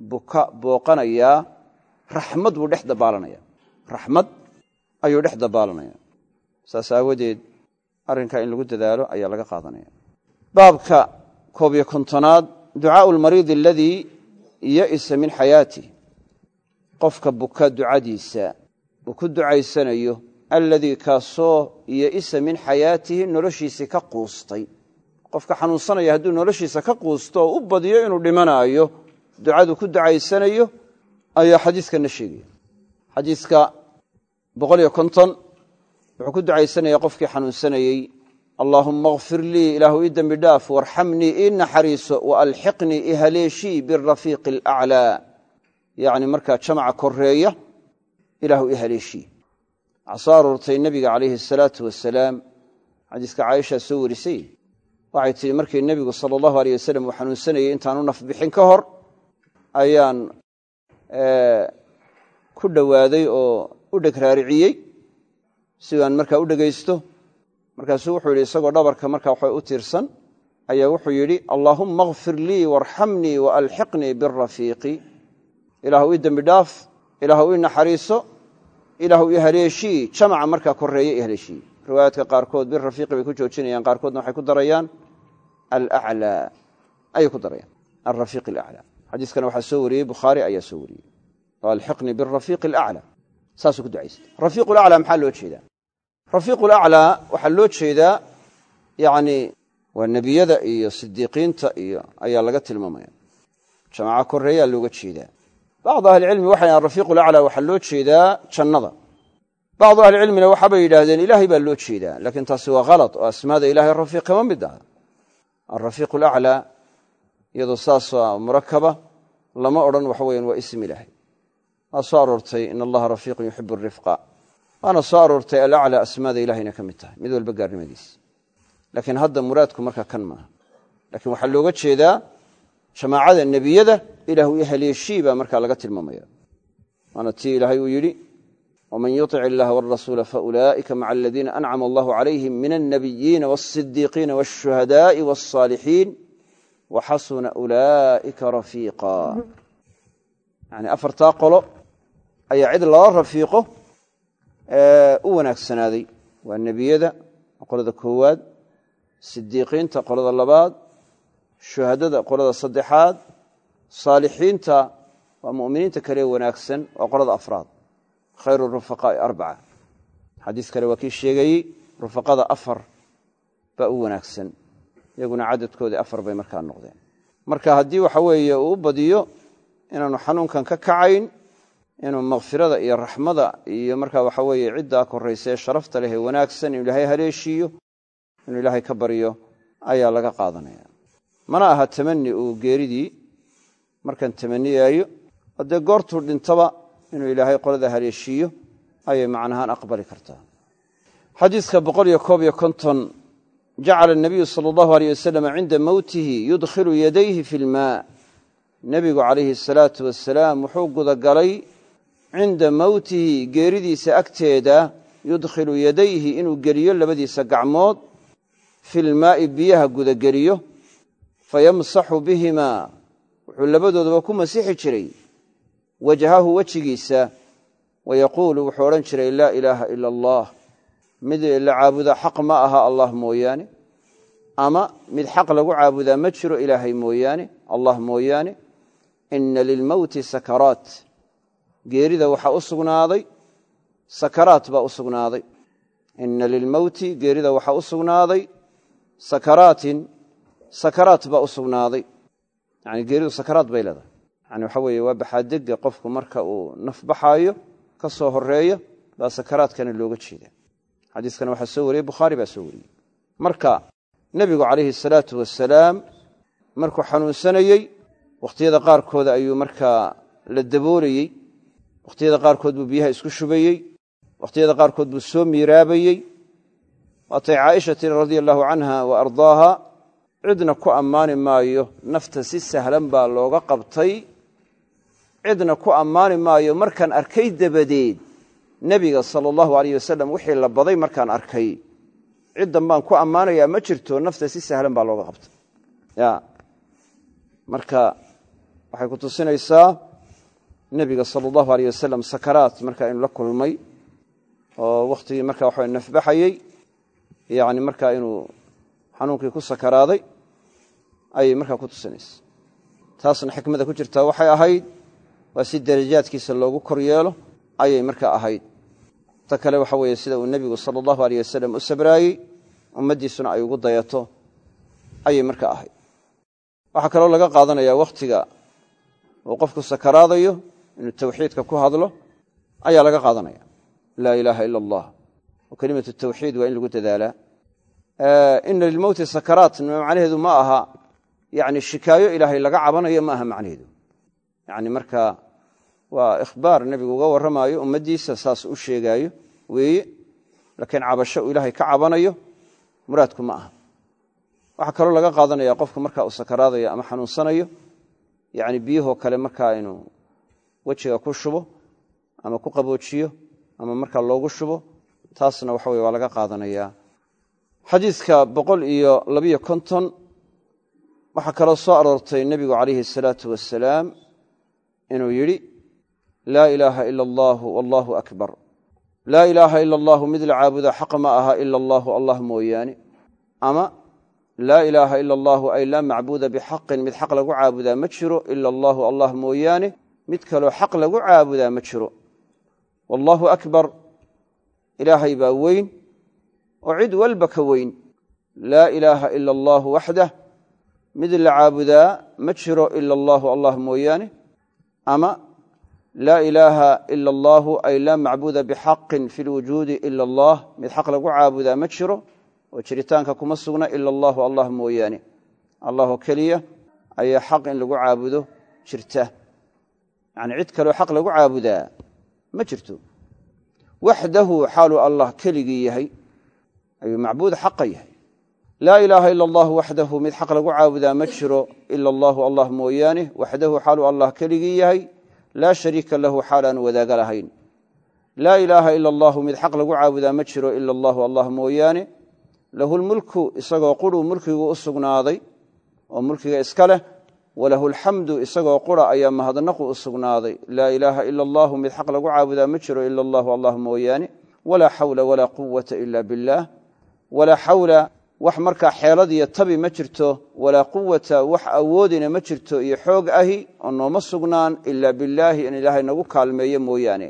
buka booqanayaa raxmad buu dhex dabaalanaya. Raxmad ayuu dhex dabaalanaya. Saas aawadeed arrinkaa in lagu dadaalo ayaa laga qaadanaya. Baabka koob iyo kontonaad ducaau lmariidi aladii ya'isa min xayaatih qofka buka ducadiisa uu ku ducaysanayo alladii kaasoo ya'isa min xayaatihi noloshiisii ka quustay. Qofka xanuunsanaya hadduu noloshiisa ka quusto oo u badiyo inuu dhimanaayo ducadu ku ducaysanayo ayaa xadiiskana sheegaya xadiiska boqol iyo konton wuxuu ku ducaysanaya qofkii xanuunsanayey allaahumma kfir lii ilaahu ii dembi dhaaf warxamnii ii naxariiso wa alxiqnii i haleeshii birafiiqi alaclaa yacni markaa jamaca koreeya ilaahu i haleeshii. Waxaa soo aroortay nebiga calayhi asalaatu wasalaam. Xadiiska caaishaa soo warisay. Waxay tihi markii nebigu sala allahu aleyh wasalam uu xanuunsanayey intaanu naf bixin ka hor ayaan ku dhowaaday oo u dheg raariciyey. Si aan markaa u dhegaysto markaasuu wuxuu yidhi isagoo dhabarka markaa waxa u tiirsan ayaa wuxuu yidhi allaahumma akfir lii waarxamnii wa alxiqnii birafiiqi ilaahu ii dembi dhaaf ilaahu ii naxariiso ilaahu ii haleeshii jamaca markaa koreeye i haleeshii. Riwaayaadka qaarkood birafiiqi bay ku joojinayaan qaarkoodna waxay ku darayaan alaclaa ayay ku darayaan alrafiiq alaclaa xadiiskana waxaa soo wariyey bukhaari ayaa soo wariyey. Alxiqnii birafiiqi alaclaa saasuu ku ducaystay rafiiq laclaa maxaa loo jeedaa? Rafiiq laclaa waxaa loo jeedaa yani waa nebiyada iyo sidiiqiinta iyo ayaa laga tilmaamaya. Jamaca koreeyaa looga jeedaa. Bacdu ahlicilmi waxay dhahan rafiiq laclaa waxaa loo jeedaa jannada. Bacdu ahlicilmina waxaabay yidhaahdeen ilaahay baa loo jeedaa laakiin taasi waa khalad oo asmaada ilahay rafiiq kama mid aha. Alrafiiq laclaa iyadoo saasa murakaba lama odhan waxa weyan waa ism ilaahay. Waa soo aroortay in allaha rafiiqun yuxibu rifqa. Waana soo aroortay alaclaa asmaada ilahayna ka mid tahay mid walba gaarnimadiisa laakiin hadda muraadku markaa kan maaha lakiin waxaa looga jeedaa jamaacada nebiyada ilaahu i haleeshii baa markaa laga tilmaamaya. Waana tii ilaahay uu yidhi waman yutic illaha walrasuula faulaa'ika maca aladiina ancama allahu calayhim min alnabiyiina walsidiiqiina walshuhadaai walsaalixiin waxasuna ulaa'ika rafiiqa. Yani afartaa qolo ayaa cid lala rafiiqo u wanaagsanaaday waa nebiyada qolada koowaad sidiiqiinta qolada labaad shuhadada qolada saddexaad saalixiinta waa mu'miniinta kale wanaagsan waa qolada afraad. Khayru rufaqaa'i arbaca. Xadiis kale waa kii sheegayey rufaqada afar baa u wanaagsan iyaguna cadadkoodii afar bay markaa noqdeen. Marka haddii waxa weeye uu badiyo inaanu xanuunkan ka kacayn inuu makfirada iyo raxmada iyo markaa waxa weeye ciddaa koraysa ee sharafta leh ee wanaagsan inuu ilaahay haleeshiiyo inuu ilaahay ka baryo ayaa laga qaadanaya. Mana aha tamani uu geeridii markaan tamaniyaayo oo goortuu dhintaba inuu ilaahay qolada haleeshiiyo ayay macnahaan aqbali kartaa. Xadiidka boqol iyo koob iyo konton jacala anabiyu sala allahu aleyh wasalam cinda mowtihi yudkhilu yadayhi fi lmaa nebigu calayhi asalaatu wasalaam wuxuu gudagalay cinda mowtihi geeridiisa agteeda yudkhilu yadayhi inuu geliyo labadiisa gacmood fi lmaa'i biyaha gudageliyo fayamsaxu bihimaa wuxuu labadoodaba ku masixi jiray wajhahu wejigiisa wayaquulu wuxuu odhan jiray laa ilaaha ila allah mid la caabudaa xaq ma aha allah mooyaane ama mid xaq lagu caabudaa ma jiro ilaahay mooyaane allah mooyaane. Ina lilmowti sakaraat. Geerida waxaa u sugnaaday sakaraat baa u sugnaaday. Ina lilmowti geerida waxaa u sugnaaday sakaraatin sakaraat baa u sugnaaday. Yani geeridu sakaraat bay leedahay. Yani waxa weeye waa baxaadega qofku marka uu naf baxaayo ka soo horeeyo baa sakaraadkana looga jeeda xadiiskana waxaa soo wariyey bukhaari baa soo wariyey. Marka nebigu calayhi salaatu wasalaam markuu xanuunsanayey wakhtiyada qaarkooda ayuu markaa la daboolayey wakhtiyada qaarkood buu biyaha isku shubayey wakhtiyada qaarkood buu soo miiraabayey. Waatay caaisha tiri radia allahu canha wa ardaaha cidna ku ammaani maayo nafta si sahlan baa looga qabtay. Cidna ku ammaani maayo markaan arkay dabadeed nebiga sala allahu aleyh wasalam wixii la baday markaan arkay ciddan baan ku ammaanayaa ma jirto nafta si sahlan baa looga qabtay. Ya. Marka waxay ku tusinaysaa nebiga sala allahu aleyh wasalam sakaraat marka inu la kulmay oo wakhtigii marka waxa nafbaxayey yani markaa inuu xanuunkii ku sakaraaday ayay markaa ku tusinaysa taasna xikmada ku jirtaa waxay ahayd waa si darajaadkiisa loogu kor yeelo ayay markaa ahayd ta kale waxa weeye sida uu nebigu sala allahu aleyh wasalam u sabraayey ummaddiisuna ay ugu dayato ayay markaa ahayd. Waxaa kaloo laga qaadanayaa wakhtiga uu qofku sakaraadayo inuu tawxiidka ku hadlo ayaa laga qaadanaya. Laa ilaaha ila allah oo kelimatu tawxiid waa in lagu dadaalaa ina lilmowti sakaraat macnaheedu ma aha. Yani shikaayo ilaahay laga cabanayo ma aha macnaheedu. Yani marka waa ikhbaar nebigu uga warramaayo ummaddiisa saas u sheegaayo weeye. Laakiin cabasho uu ilaahay ka cabanayo muraadku ma aha. Waxaa kaloo laga qaadanaya qofku marka uu sakaraadayo ama xanuunsanayo yani biyahoo kale markaa inuu wejiga ku shubo ama ku qaboojiyo ama markaa loogu shubo taasna waxa weye waa laga qaadanayaa xadiidka boqol iyo labiyo konton waxaa kaloo soo aroortay nebigu calayhi asalaatu wasalaam inuu yidhi laa ilaaha ila allaahu wallahu akbar. Laa ilaaha ila allaahu mid la caabuda xaq ma aha ila allaahu allah mooyaane. Ama laa ilaaha ila allaahu ay laa macbuuda bixaqin mid xaq lagu caabudaa ma jiro ila allaahu allah mooyaane. Mid kaloo xaq lagu caabudaa ma jiro. Wallaahu akbar. Ilaahay baa weyn oo cid walba ka weyn. Laa ilaaha ila allaahu waxdah mid la caabudaa ma jiro ila allaahu allah mooyaane laa ilaaha ila allaahu ay laa macbuuda bixaqin fi lwujuudi ila allah mid xaq lagu caabudaa ma jiro oo jiritaanka kuma sugna ila allaahu allah mooyaane. Allahoo keliya ayaa xaq in lagu caabudo jirta. Yacni cid kaloo xaq lagu caabudaa ma jirto. Waxdahu xaaluu allah keligii yahay ayuu macbuud xaqa yahay. Laa ilaaha ila allahu waxdahu mid xaq lagu caabudaa ma jiro ila allaahu allah mooyaane. Waxdahu xaaluu allah keligii yahay laa shariika lahu xaalaanu wadaaga lahayn. Laa ilaaha ila allahu mid xaq lagu caabudaa ma jiro ila allaahu allah mooyaane lahu lmulku isagoo quruu mulkigu u sugnaaday oo mulkiga iska leh walahu alxamdu isagoo qura ayaa mahadnaqu u sugnaaday. Laa ilaaha ila allaahu mid xaq lagu caabudaa ma jiro ila allahu. Allah mooyaane walaa xawla walaa quwata ila billaah walaa xawla wax markaa xeeladiyo tabi ma jirto walaa quwata wax awoodina ma jirto iyo xoog ahi oo nooma sugnaan ilaa billaahi in ilaahay nagu kaalmeeyo mooyaane.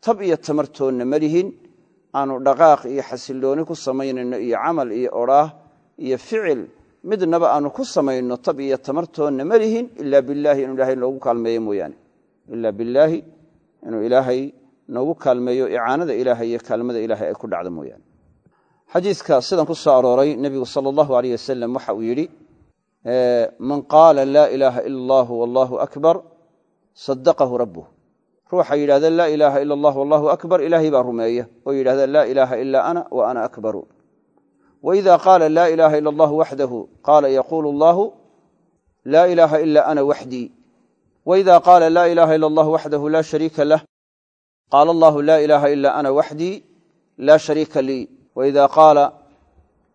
Tab iyo tamartoonna ma lihin aanu dhaqaaq iyo xasillooni ku samaynayno iyo camal iyo odhaah iyo ficil midnaba aanu ku samayno tab iyo tamartoonna ma lihin ilaa bilaahi inuu ilaahay noogu kaalmeeyo mooyaane. Ilaa bilaahi inuu ilaahay noogu kaalmeeyo icaanada ilaahay iyo kaalmada ilaahay ay ku dhacdo mooyaane xadiidka sidan ku soo arooray nebigu sala allahu aleyh wasalam waxa uu yidhi man qaala laa ilaaha ila allahu wallahu akbar sadaqahu rabuh ruuxa yidhahda laa ilaaha ila allah wallahu akbar ilaahay baa rumeeya oo yidhahda laa ilaaha ilaa ana wa ana akbaru. Waida qaala laa ilaaha ila allahu waxdahu qaala yaquulu allahu laa ilaaha ila ana waxdii waida qaala laa ilaaha ila allah waxdahu laa shariika lah qaala allahu laa ilaaha ila ana waxdii laa shariika lii waida qaala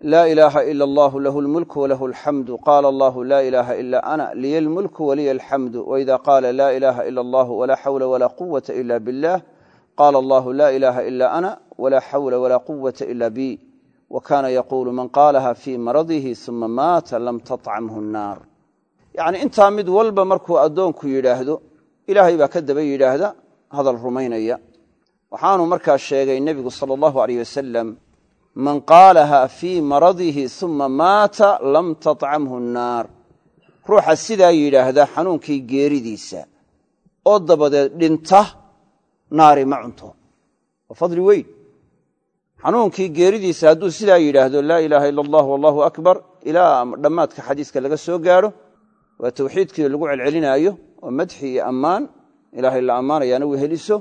laa ilaaha ila allahu lahu lmulku walahu alxamdu qaala allahu laa ilaaha ila ana liya lmulku waliya alxamdu waida qaala laa ilaaha ila allahu walaa xawla walaa quwata ila biاllah qaala allahu laa ilaaha ila ana walaa xawla walaa quwata ila bi wa kaana yaquulu man qaalaha fii maradihi uma maata lam tatcamhu nnaar yacni intaa mid walba markuu addoonku yidhaahdo ilaahay baa ka daba yidhaahda hadal rumaynaya waxaanu markaa sheegay nebigu sala allahu man qaalaha fii maradihi uma maata lam tatcamhu nnaar. Ruuxa sidaa yidhaahda xanuunkii geeridiisa oo dabadeed dhinta naari ma cunto. Waa fadli weyn. Xanuunkii geeridiisa hadduu sidaa yidhaahdo laa ilaaha ila allah wallahu akbar ilaa dhammaadka xadiiska laga soo gaadho waa tawxiidkii lagu celcelinaayo oo madxi iyo ammaan ilaahay la ammaanayaana weheliso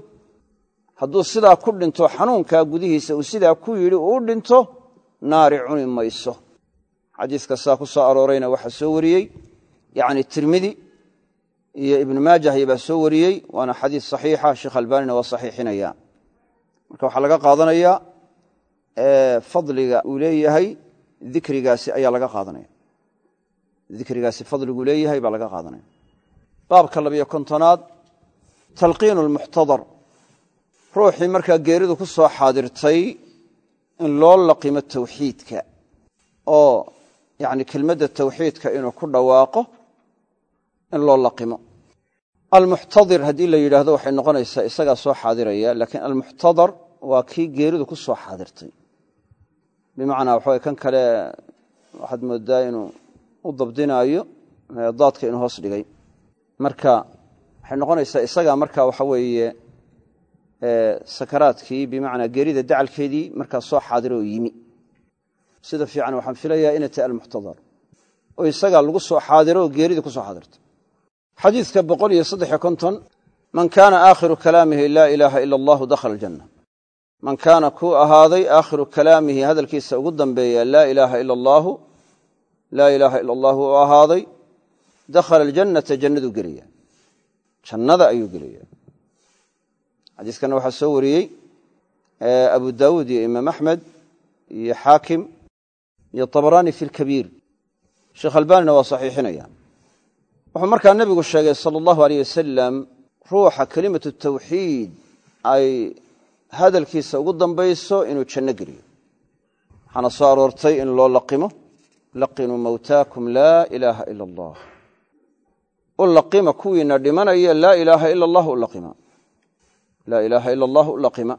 hadduu sidaa ku dhinto xanuunkaa gudihiisa uu sidaa ku yidhi uu dhinto naari cuni mayso. Xadiiska saa ku soo aroorayna waxaa soo wariyey. Yani tirmidi iyo ibnu maajah baa soo wariyey waana xadiis saxiixa sheekh albanina waa saxiixinaya. Marka waxaa laga qaadanayaa fadliga uu leeyahay dikrigaasi ayaa laga qaadanaya. Dikrigaasi fadliguu leeyahay baa laga qaadanaya. Baabka labiyo kontonaad talqiinu lmuxtadar ruuxii markaa geeridu ku soo xaadirtay in loo laqimo tawxiidka oo yani kelmadda tawxiidka inuu ku dhawaaqo in loo laqimo almuxtadir haddii la yidhaahdo waxay noqonaysaa isagaa soo xaadiraya laakiin almuxtadar waa kii geeridu ku soo xaadirtay. Bimacnaa waxaway kan kale waxaad moodaa inuu u dabdinaayo daadka inuu hoos dhigay. Marka waxay noqonaysaa isagaa marka waxa weeye sakaraadkii bimacnaa geerida dacalkeedii markaa soo xaadira oo yimi. Sida fiican waxaan filayaa inay tahay almuxtadar. Oo isagaa lagu soo xaadiro oo geeridii ku soo xaadirta. Xadiidka boqol iyo saddex iyo konton man kaana aakhiru kalaamihi laa ilaaha ila allahu dakhala aljanna. Man kaana kuu ahaaday aakhiru kalaamihi hadalkiisa ugu dambeeya laa ilaaha ila allaahu laa ilaaha ila allahu u ahaaday dakhala aljannata jannaduu gelaya jannada ayuu gelaya xadiiskana waxaa soo wariyey abu daawuud iyo imaam axmed iyo xaakim iyo tabarani fi lkabiir sheekh albanina waa saxiixinaya. Wuxuu markaa nebigu sheegay sala allahu aleyh wasalam ruuxa kelimatu tawxiid ay hadalkiisa ugu dambayso inuu janno geliyo. Waxaana soo aroortay in loo laqimo laqinuu mawtaakum laa ilaaha ila allah. U laqima kuwiina dhimanaya laa ilaaha ila allah laa ilaaha ila allah u laqima.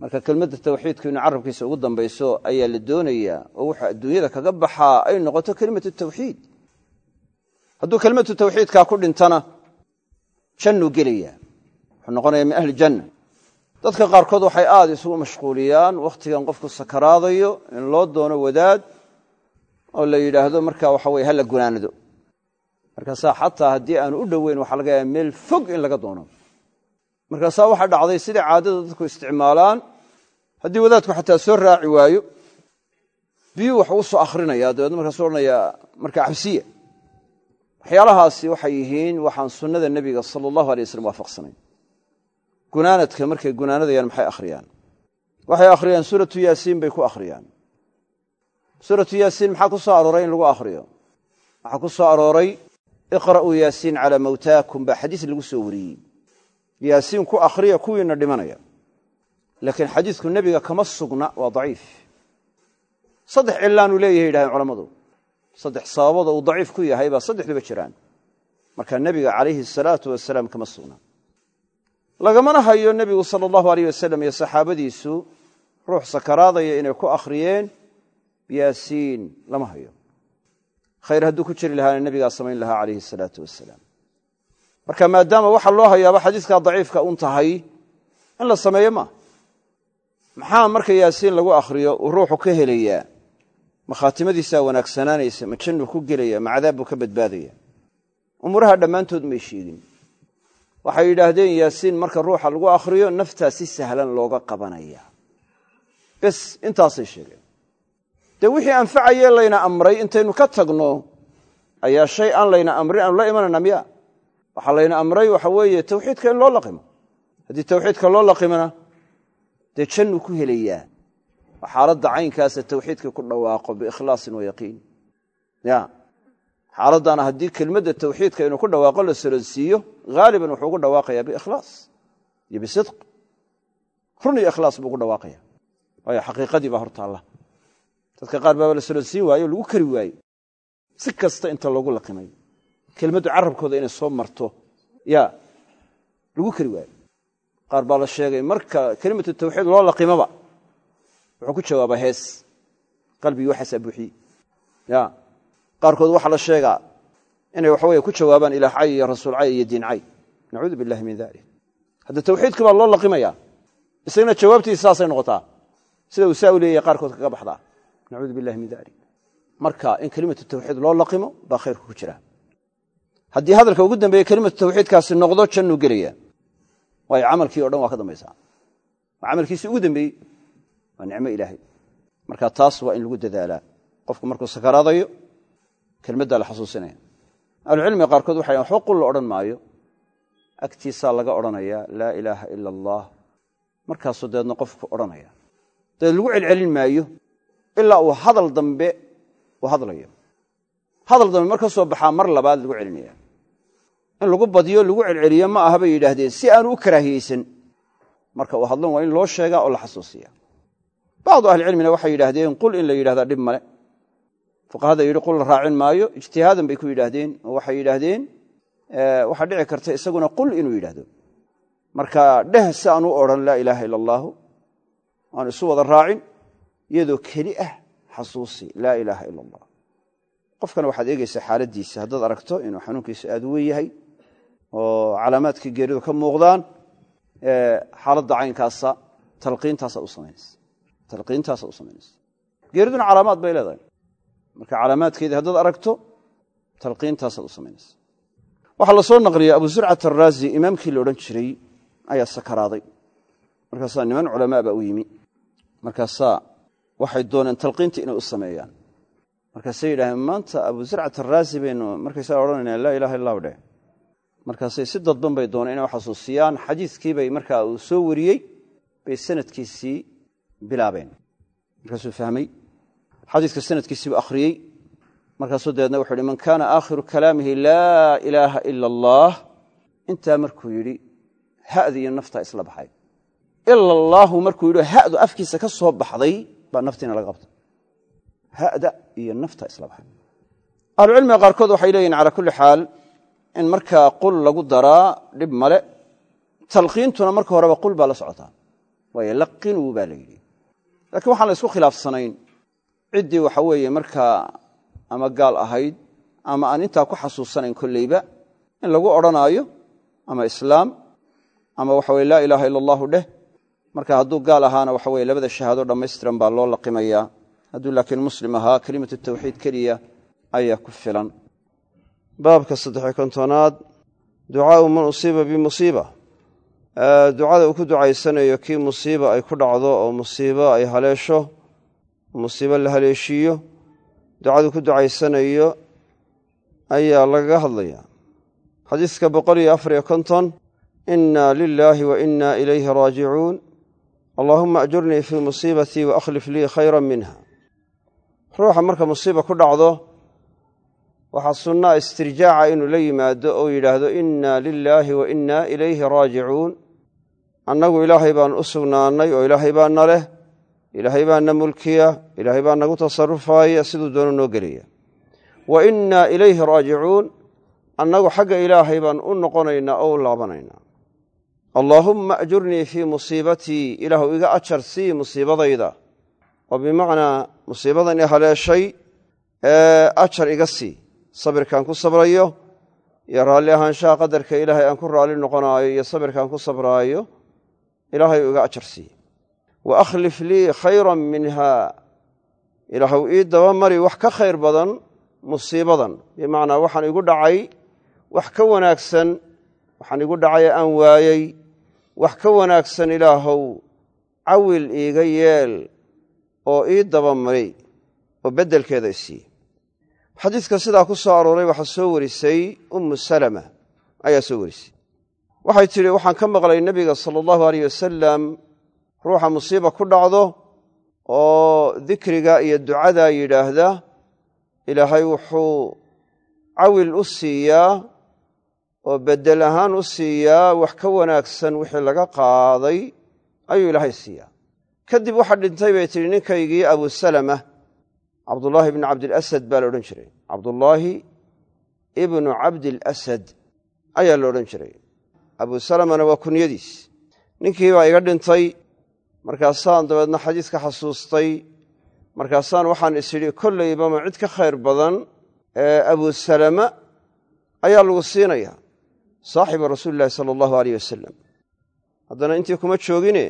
Marka kelmadda tawxiidku inuu carabkiisa ugu dambayso ayaa la doonayaa oo wuxuu adduunyada kaga baxaa ay noqoto kelimatu tawxiid. Hadduu kelimatu tawxiidkaa ku dhintana jannuu gelaya wuxuu noqonaya min ahli janna. Dadka qaarkood waxay aada isugu mashquuliyaan wakhtigan qofku sakaraadayo in loo doono wadaad oo la yidhaahdo marka waxa weye hala gunaanado. Markaasaa xataa haddii aanu u dhoweyn waxaa laga yaaba meel fog in laga doono markaasaa waxaa dhacday sidai caadada dadku isticmaalaan haddii wadaadku xataa soo raaci waayo biyuu wax ugu soo akhrinaya dabeedna markaasu odhanayaa marka cabsiya waxyaalahaasi waxay yihiin waxaan sunnada nebiga sala allahu alay waslm waafaqsanayn gunaanadka markay gunaanadayaan maxay akhriyaan? Waxay akhriyaan suuratu yaasiin bay ku akhriyaan. Suuratu yaasiin maxaa ku soo arooray in lagu akhriyo? Waxaa ku soo arooray? Iqra'uu yaasiin calaa mawtaakum baa xadiis lagu soo wariyey yaasiin ku akhriya kuwiina dhimanaya. Laakiin xadiidku nebiga kama sugna waa daciif. Saddex cilaanuu leeyahay yidhahdeen culammadu. Saddex sababooda uu daciif ku yahay baa saddexduba jiraan. Marka nebiga calayhi asalaatu wasalaam kama sugna. Lagamana hayo nebigu sala allahu aleyh wasalam iyo saxaabadiisu ruux sakaraadaya inay ku akhriyeen yaasiin lama hayo. Khayr hadduu ku jiri lahaana nebigaa samayn lahaa calayhi asalaatu wasalaam marka maadaama waxa loo hayaaba xadiiskaa daciifka un tahay in la sameeyo maaha maxaa marka yaasiin lagu akhriyo uu ruuxu ka helayaa? Ma wanaagsanaanaysa ma jannuu ku gelaya ma cadaab buu ka badbaadaya? Umuuraha dhammaantood may sheegin. Waxay yidhaahdeen yaasiin marka ruuxa lagu akhriyo naftaa si sahlan looga qabanaya. Bes intaasay sheegeen. Dee wixii anfacaye layna amray intaynu ka tagno ayaa shay aan layna amrin aanu la imanayna waxaa layna amray waxa weeye tawxiidka in loo laqimo. Haddii tawxiidka loo laqimona dee jannuu ku helayaa. Oo xaaladda caynkaasa tawxiidka ku dhawaaqo biikhlaasin wa yaqiin. Ya xaaladdaana haddii kelmadda tawxiidka inuu ku dhawaaqo la solonsiiyo haaliban wuxuu ugu dhawaaqayaa biikhlaas iyo bisidq. Run iyo ikhlaas buu ugu dhawaaqaya waayo xaqiiqadii baa hortaalla. Dadka qaar baaba la solonsiin waayo lagu kari waaye si kasta inta loogu laqimay kelmaddu carabkooda inay soo marto ya lagu kari waayo. Qaar baa la sheegay marka kelimatu tawxiid loo laqimoba wuxuu ku jawaabaa hees. Qalbigii waxaasaa buuxiyey. Ya qaarkood waxaa la sheegaa inay waxaweye ku jawaabaan ilaah cay iyo rasuul cay iyo diin cay. Nacuudu billahi min dalik hadda tawxiidkii baa loo laqimaya isagana jawaabtiisa saasay noqotaa. Sida uu saa u leeyahay qaarkood kaga baxdaa. Nacuudu billahi min dalik marka in kelimatu tawxiid loo laqimo baa khayrku ku jira haddii hadalka ugu dambeeye kelimatu tawxiidkaasi noqdo jannuu gelaya waayo camalkii o dhan waa ka dambaysaa. Waa camalkiisii ugu dambeeyey waa nicmo ilaahay. Marka taas waa in lagu dadaalaa. Qofku markuu sakaraadayo kelmaddaa la xasuusinaya ahlucilmiga qaarkood waxay waxba qul la odhan maayo. Agtiisaa laga odhanayaa laa ilaaha ila allah markaasuu dabeedna qofku odhanaya. Dabeed lagu celcelin maayo ilaa uu hadal dambe uu hadlayo hadal dambe mar ka soo baxaa mar labaad lagu celinaya in lagu badiyo lagu celceliyo ma aha bay yidhaahdeen si aanu u karaahiyeysan marka uu hadlan waa in loo sheegaa oo la xasuusiya. Bacdu ahlicilmina waxay yidhaahdeen qul in la yidhahdaa dhib male. Fuqahada yidhi qul la raacin maayo. Ijtihaadan bay ku yidhaahdeen. Oo waxay yidhaahdeen waxaa dhici karta isaguna qul inuu yidhahdo marka dheh si aan u odhan laa ilaaha ila allaahu aan isu wada raacin iyadoo keli ah xasuusi laa ilaaha ila allah qofkana waxaad eegeysaa xaaladiisa haddaad aragto inuu xanuunkiisu aad u wen yahay oo calaamaadkii geeridu ka muuqdaan xaaladda caynkaasa talqiintaasaad u samaynaysa geeriduna calaamaad bay leedahay. Marka calaamaadkeedii haddaad aragto talqiintaasaad u samaynaysa waxaa la soo abu zurcat araazi imaamkii la odhan jiray ayaa sakaraaday. Markaasaa niman culamaa baa u yimi. Markaasaa waxay dooneen talqiintii inay u sameeyaan markaasay yidhaaheen maanta abu zurcat araazi baynu markaysaa odhanayna laa ilaha illahu dheh markaasay si dadban bay dooneen inay xasuusiyaan. Xadiiskiibay markaa uu soo wariyey bay sanadkiisii bilaabeen. Markaasuu fahmay. Xadiiska sanadkiisii buu akhriyey. Markaasuu dabeedna wuxu uhi man kaana aakhiru kalaamihi laa ilaaha ila allah intaa markuu yidhi ha'di iyo naftaa isla baxay. Ila allaahu markuu yidhi ha'du afkiisa ka soo baxday baa naftiina laga qabta ha'da iyo nafta isla baxay ahlucilmiga qaarkood waxay leeyihiin calaa kulli xaal in markaa qul lagu daraa dhib male talqiintuna marka horeba qul baa la socotaa waayo laqinuu baa la yidhi. Laakiin waxaan la isku khilaafsanayn. Ciddii waxa weeye markaa ama gaal ahayd ama aan intaa ku xasuusanayn kolleyba in lagu odhanaayo ama islaam ama waxa weye laa ilaaha ila allahu dheh marka hadduu gaal ahaana waxa weye labada shahaado dhammaystiran baa loo laqimayaa hadduu laakiin muslim ahaa kelimatu tawxiid keliya ayaa ku filan. Baabka saddexiy kontonaad ducaau man usiiba bimusiiba ducada uu ku ducaysanayo kii musiiba ay ku dhacdo oo musiibo ay haleesho musiibo la haleeshiiyo ducaduu ku ducaysanayo ayaa lagaga hadlayaa. Xadiiska boqol iyo afariyo konton inna lilaahi wa inna ilayhi raajicuun. Allaahuma ajurnii fii musiibatii wa akhlif lii khayra minha ruuxa marka musiiba ku dhacdo waxaa sunnaa istirjaaca inuu la yimaado oo yidhaahdo inna lilaahi wa inna ilayhi raajicuun. Annagu ilaahay baan u sugnaannay oo ilaahay baa na leh ilaahay baa na mulkiya ilaahay baa nagu tasarufaaya siduu doono noo gelaya. Wa innaa ilayhi raajicuun annagu xagga ilaahay baan u noqonaynaa oo u laabanaynaa allaahumma ajurnii fii musiibatii ilaahu iga ajar sii musiibadayda. Oo bimacnaa musiibadan i haleeshay ee ajar iga sii. Sabirkaan ku sabrayo iyo raalli ahaanshaha qadarka ilaahay aan ku raalli noqonaayo iyo sabirkaan ku sabraayo ilaahay iga ajar sii. Wa akhlif lii khayran minha. Ilaahu ii dabamari wax ka khayr badan musiibadan. Bimacnaa waxaan igu dhacay wax ka wanaagsan waxaan igu dhacay aan waayey wax ka wanaagsan ilaahow cawil iiga yeel oo ii dabamari oo beddelkeeda isii xadiidka sidaa ku soo arooray waxaa soo warisay ummu salama ayaa soo warisay. Waxay tidhi waxaan ka maqlay nebiga sala allahu aleyh wasalam ruuxa musiiba ku dhacdo oo dikriga iyo ducadaa yidhaahda ilaahay wuxuu cawil u siiyaa oo beddel ahaan u siiyaa wax ka wanaagsan wixii laga qaaday ayuu ilaahay siiyaa kadib waxaa dhintay bay tidhi ninkaygii abusalama cabdullaahi ibnu cabdilasad baa la odhan jiray. Cabdullaahi ibnu cabdilasad ayaa la odhan jiray. Abusalamana waa kunyadiis. Ninkii baa iga dhintay markaasaan dabeedna xadiiska xasuustay. Markaasaan waxaan is idhi kollaybama cid ka khayr badan ee abusalama ayaa lagu siinaya saaxiba rasuuli illahi sala allahu aleyh wasalam haddana intii kuma joogine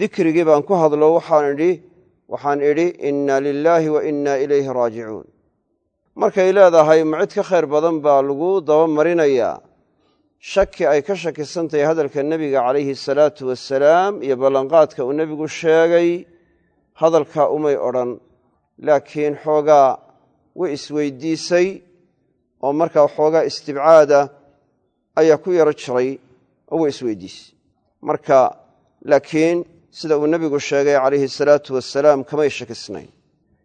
dikrigii baan ku hadlo waxaan idhi waxaan idhi inna lilaahi wa inna ilayhi raajicuun. Markay leedahay ma cid ka khayr badan baa lagu daba marinayaa shaki ay ka shakisantahay hadalka nebiga calayhi asalaatu wasalaam iyo ballanqaadka uu nebigu sheegay. Hadalkaa umay odhan laakiin xoogaa way isweydiisay oo markaa xoogaa istibcaada ayaa ku yaro jiray oo way isweydiisay. Marka laakiin sida uu nebigu sheegay calayhi asalaatu wasalaam kamay shakisnayn.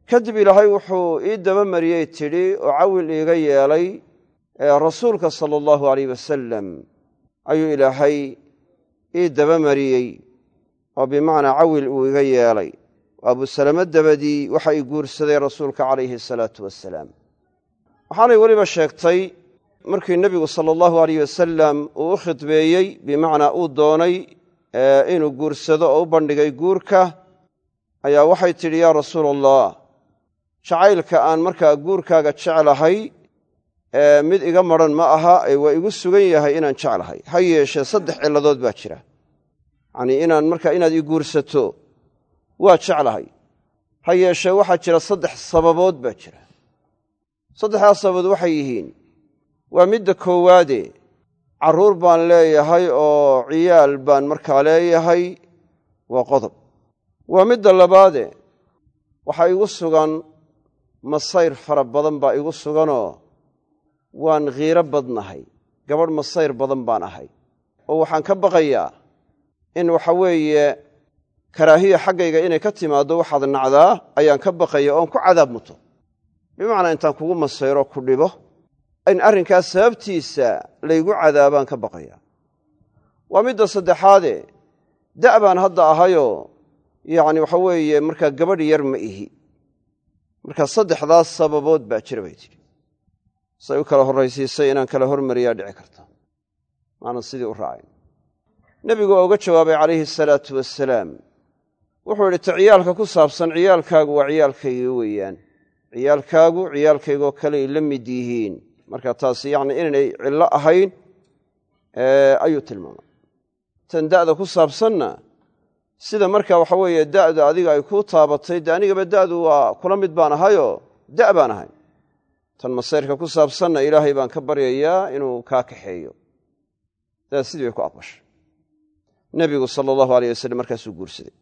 Kadib ilaahay wuxuu ii daba mariyey tidhi oo cawil iiga yeelay rasuulka sala allahu aleyh wasalam ayuu ilaahay ii daba mariyey oo bimacnaa cawil uu iga yeelay. Abusalamo dabadii waxa ii guursaday rasuulka calayhi asalaatu wasalaam waxaanay weliba sheegtay markii nebigu sala allahu aleyh wasalam uu u khidbeeyey bimacnaa uu doonay inuu guursado oo u bandhigay guurka ayaa waxay tidhi yaa rasuula allah jacaylka aan markaa guurkaaga jeclahay mid iga maran ma aha ee waa igu sugan yahay inaan jeclahay. Ha yeeshee saddex cilladood baa jira. Yacnii inaan markaa inaad ii guursato waa jeclahay. Ha yeeshee waxaa jira saddex sababood baa jira. Saddexdaas sababood waxay yihiin waa midda koowaade carruur baan leeyahay oo ciyaal baan markaa leeyahay waa qodob. Waa midda labaade waxaa igu sugan masayr fara badan baa igu suganoo waan khiiro badnahay gabadh masayr badan baan ahay. Oo waxaan ka baqayaa in waxa weeye karaahiya xaggayga inay ka timaaddo waxaad nacdaa ayaan ka baqaya oon ku cadaab muto. Bimacnaa intaan kugu masayro ku dhibo in arrinkaas sababtiisa laygu cadaabaan ka baqaya waa midda saddexaade. Da' baan hadda ahayoo yacni waxa weeye markaa gabadh yar ma ihi. Marka saddexdaas sababood baa jira bay tidhi. Say u kala horraysiisay inaan kala hormariyaa dhici karta maanan sidii u raacayn nebigu waa uga jawaabay calayhi asalaatu wasalaam wuxuu idhi ta ciyaalka ku saabsan ciyaalkaagu waa ciyaalkayga weeyaan. Ciyaalkaagu ciyaalkaygoo kaley la mid yihiin. Marka taasi yacni inaynay cillo ahayn ayuu tilmaamay tan da'da ku saabsanna sida marka waxa weeye da'da adiga ay kuu taabatay de anigaba da'du waa kula mid baan ahayoo? Da' baan ahay. Tan masayrka ku saabsanna ilaahay baan ka baryayaa inuu kaa kaxeeyo. Daad sidii bay ku aqbashay. Nebigu sala allahu aleyh wasallam markaasuu guursaday.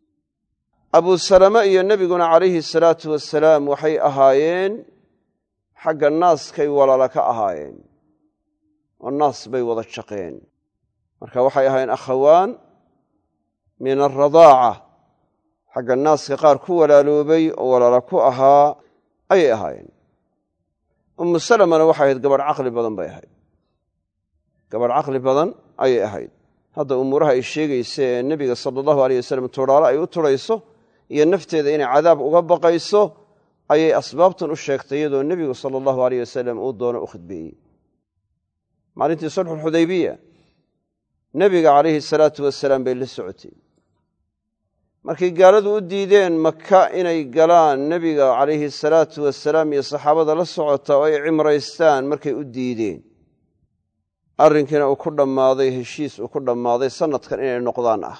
Abuu salame iyo nebiguna calayhi salaatu wasalaam waxay ahaayeen xagga naaskay walaala ka ahaayeen oo naas bay wada jaqeen marka waxay ahaayeen akhawaan min alradaaca xagga naaska qaar ku walaaloobay oo walaala ku ahaa ayay ahaayeen. Ummu salamana waxay ahayd gabadh caqli badan bay ahayd. Gabadh caqli badan ayay ahayd. Hadda umuuraha ay sheegaysa ee nebiga sala allahu aleyh wasalam tudhaalo ay u turayso iyo nafteeda inay cadaab uga baqayso ayay asbaabtan u sheegtay iyadoo nebigu sala allahu aleyh wasalam uu doono u khidbeeyey maalintii sulxuxudaybiya nebiga calayhi salaatu wasalaam bay la socotay. Markay gaaladu u diideen maka inay galaan nebiga calayhi salaatu wasalaam iyo saxaabada la socota oo ay cimraystaan markay u diideen. Arrinkiina uu ku dhammaaday heshiis uu ku dhammaaday sannadkan inay noqdaan ah.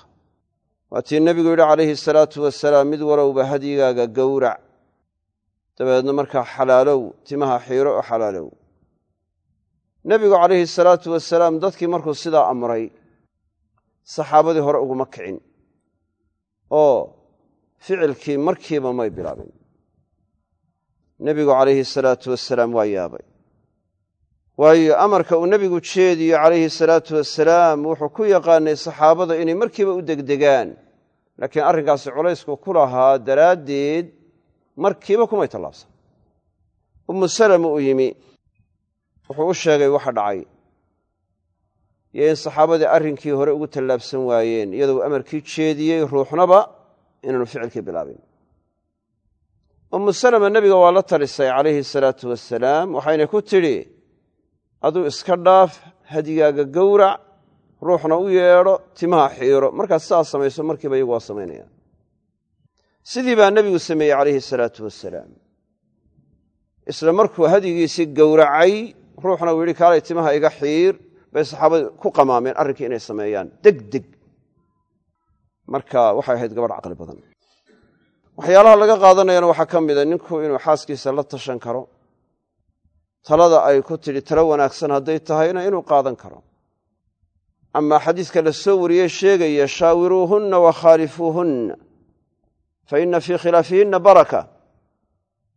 Waatii nebigu yidhi calayhi salaatu wasalaam mid walowba hadyigaaga gowrac. Dabeedna markaa xalaalow timaha xiiro oo xalaalow. Nebigu calayhi salaatu wasalaam dadkii markuu sidaa amray saxaabadii hore uguma kicin. Oo ficilkii markiiba may bilaabin. Nebigu calayhi salaatu wasalaam waa yaabay. Waayo amarka uu nebigu jeediyo calayhi salaatu wasalaam wuxuu ku yaqaanay saxaabada inay markiiba u degdegaan. Laakiin arrinkaasi culaysku ku lahaa daraaddeed markiiba kumay tallaabsan. Ummu salama u yimi wuxuu u sheegay waxa dhacay iyo in saxaabadii arrinkii hore ugu tallaabsan waayeen iyadoo amarkii jeediyey ruuxnaba inaanu ficilkii bilaabin. Ummu salama nebiga waa la talisay calayhi salaatu wasalaam waxayna ku tidhi aduu iska dhaaf hadigaaga gowrac ruuxna u yeedho timaha xiiro. Markaad sidaas samayso markiiba iyagu waa samaynayaan sidii baa nebigu sameeyey calayhi salaatu wasalaam isla markuu hadigiisii gowracay ruuxna uu yidhi kaalay timaha iga xiir bay saxaabadu ku qamaameen arrinkii inay sameeyaan. Deg deg. Marka waxay ahayd gabadh caqli badan. Waxyaalaha laga qaadanayana waxaa ka mida ninku inuu xaaskiisa la tashan karo. Talada ay ku tidhi talo wanaagsan hadday tahayna inuu qaadan karo. Amaa xadiiska la soo wariyey sheegaya shaawiruuhunna wa khaalifuuhunna fa inna fii khilaafihinna baraka.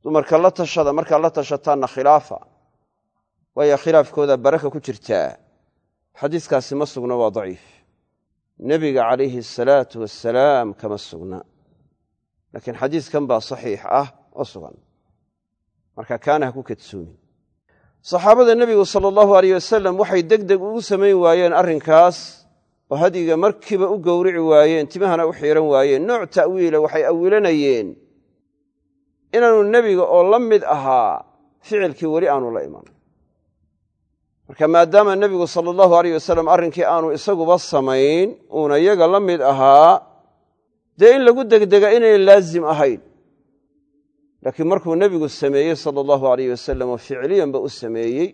Dumarka la tashada markaad la tashataanna khilaafa waayo khilaafkooda baraka ku jirtaa xadiiskaasi ma sugna waa daciif. Nebiga calayhi asalaatu wasalaam kama sugna. Laakiin xadiiskan baa saxiix ah oo sugan. Marka kaana ha ku kadsoomin saxaabada nebigu sala allahu aleyh wasalam waxay deg deg ugu samayn waayeen arrinkaas oo hadiga markiiba u gowrici waayeen timahana u xiiran waayeen. Nooc ta'wiila waxay awilanayeen inaanu nebiga oo la mid ahaa ficilkii weli aanu la iman marka maadaama nebigu sala allahu aleyh wasalam arrinkii aanu isaguba samayn uuna iyaga la mid ahaa dee in lagu degdega inayna laazim ahayn. Laakiin markuu nebigu sameeyey sala allahu aleyh wasalam oo ficliyanba u sameeyey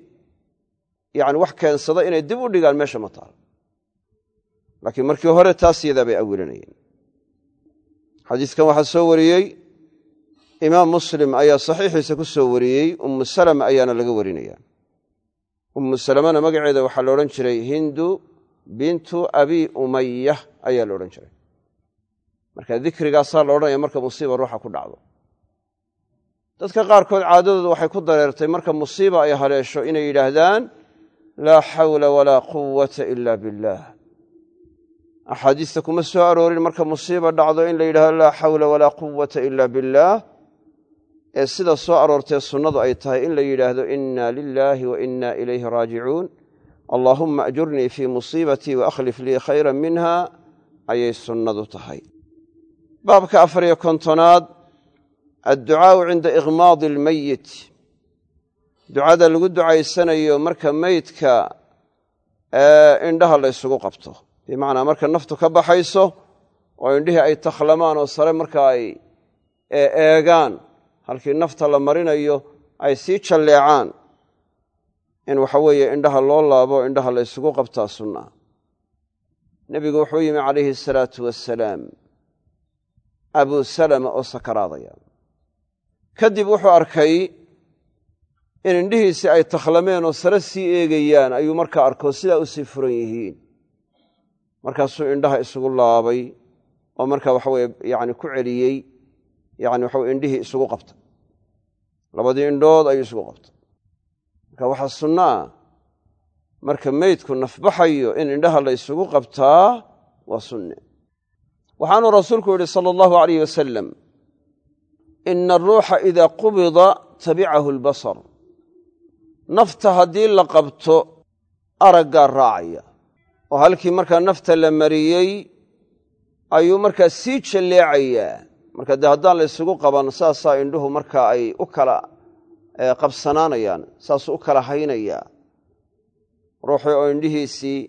yacni wax keensada inay dib u dhigaan meesha ma taal laakiin markii hore taas yadaa bay awilanayeen xadiiskan waxaa soo wariyey imaam muslim ayaa saxiixiisa ku soo wariyey ummu salama ayaana laga warinaya ummu salamana magaceeda waxaa la odhan jiray hindu bintu abi umaya ayaa la odhan jiray. Marka dikrigaasaa la odhanaya marka musiiba ruuxa ku dhacdo. Dadka qaarkood caadadooda waxay ku dareertay marka musiiba ay haleesho inay yidhaahdaan laa xawla walaa quwata ila billaah axaadiista kuma soo aroorin marka musiiba dhacdo in la yidhahdo laa xawla walaa quwata ila billaah ee sida soo aroortee sunnadu ay tahay in la yidhaahdo inna lilaahi wa inna ilayhi raajicuun. Allaahumma ajurnii fii musiibatii wa akhlif lii khayran minha ayay sunnadu tahay. Baabka afariyo kontonaad adducaau cinda ikhmaadi almeyit ducada lagu ducaysanayo marka meydka indhaha la ysugu qabto. Bimacnaa marka naftu ka baxayso oo indhihii ay takhlamaan oo sare marka ay eegaan halkii nafta la marinayo ay sii jalleecaan in waxa weeye indhaha loo laabo indhaha la ysugu qabtaa sunna. Nebigu wuxuu yimi calayhi asalaatu wassalaam abuu salama oo sakaraadaya. Kadib wuxuu arkay in indhihiisii ay takhlameen oo sare sii eegayaan ayuu markaa arko sidaa u sii furan yihiin. Markaasuu indhaha isugu laabay oo markaa waxaweye yani ku celiyey yani waxawe indhihii isugu qabtay labadii indhood ayuu isugu qabtay. Marka waxaa sunno ah marka meydku nafbaxayo in indhaha la ysugu qabtaa waa sunne. Waxaanuu rasuulku yidhi sala allahu alayh wasalam ina aruuxa idaa qubida tabicahu albasar nafta haddii la qabto araggaa raacaya. Oo halkii markaa nafta la mariyey ayuu markaa sii jalleecayaa marka dee haddaan la ysugu qaban saasaa indhuhu markaa ay u kala qabsanaanayaan saasuu u kala haynayaa ruuxii oo indhihiisii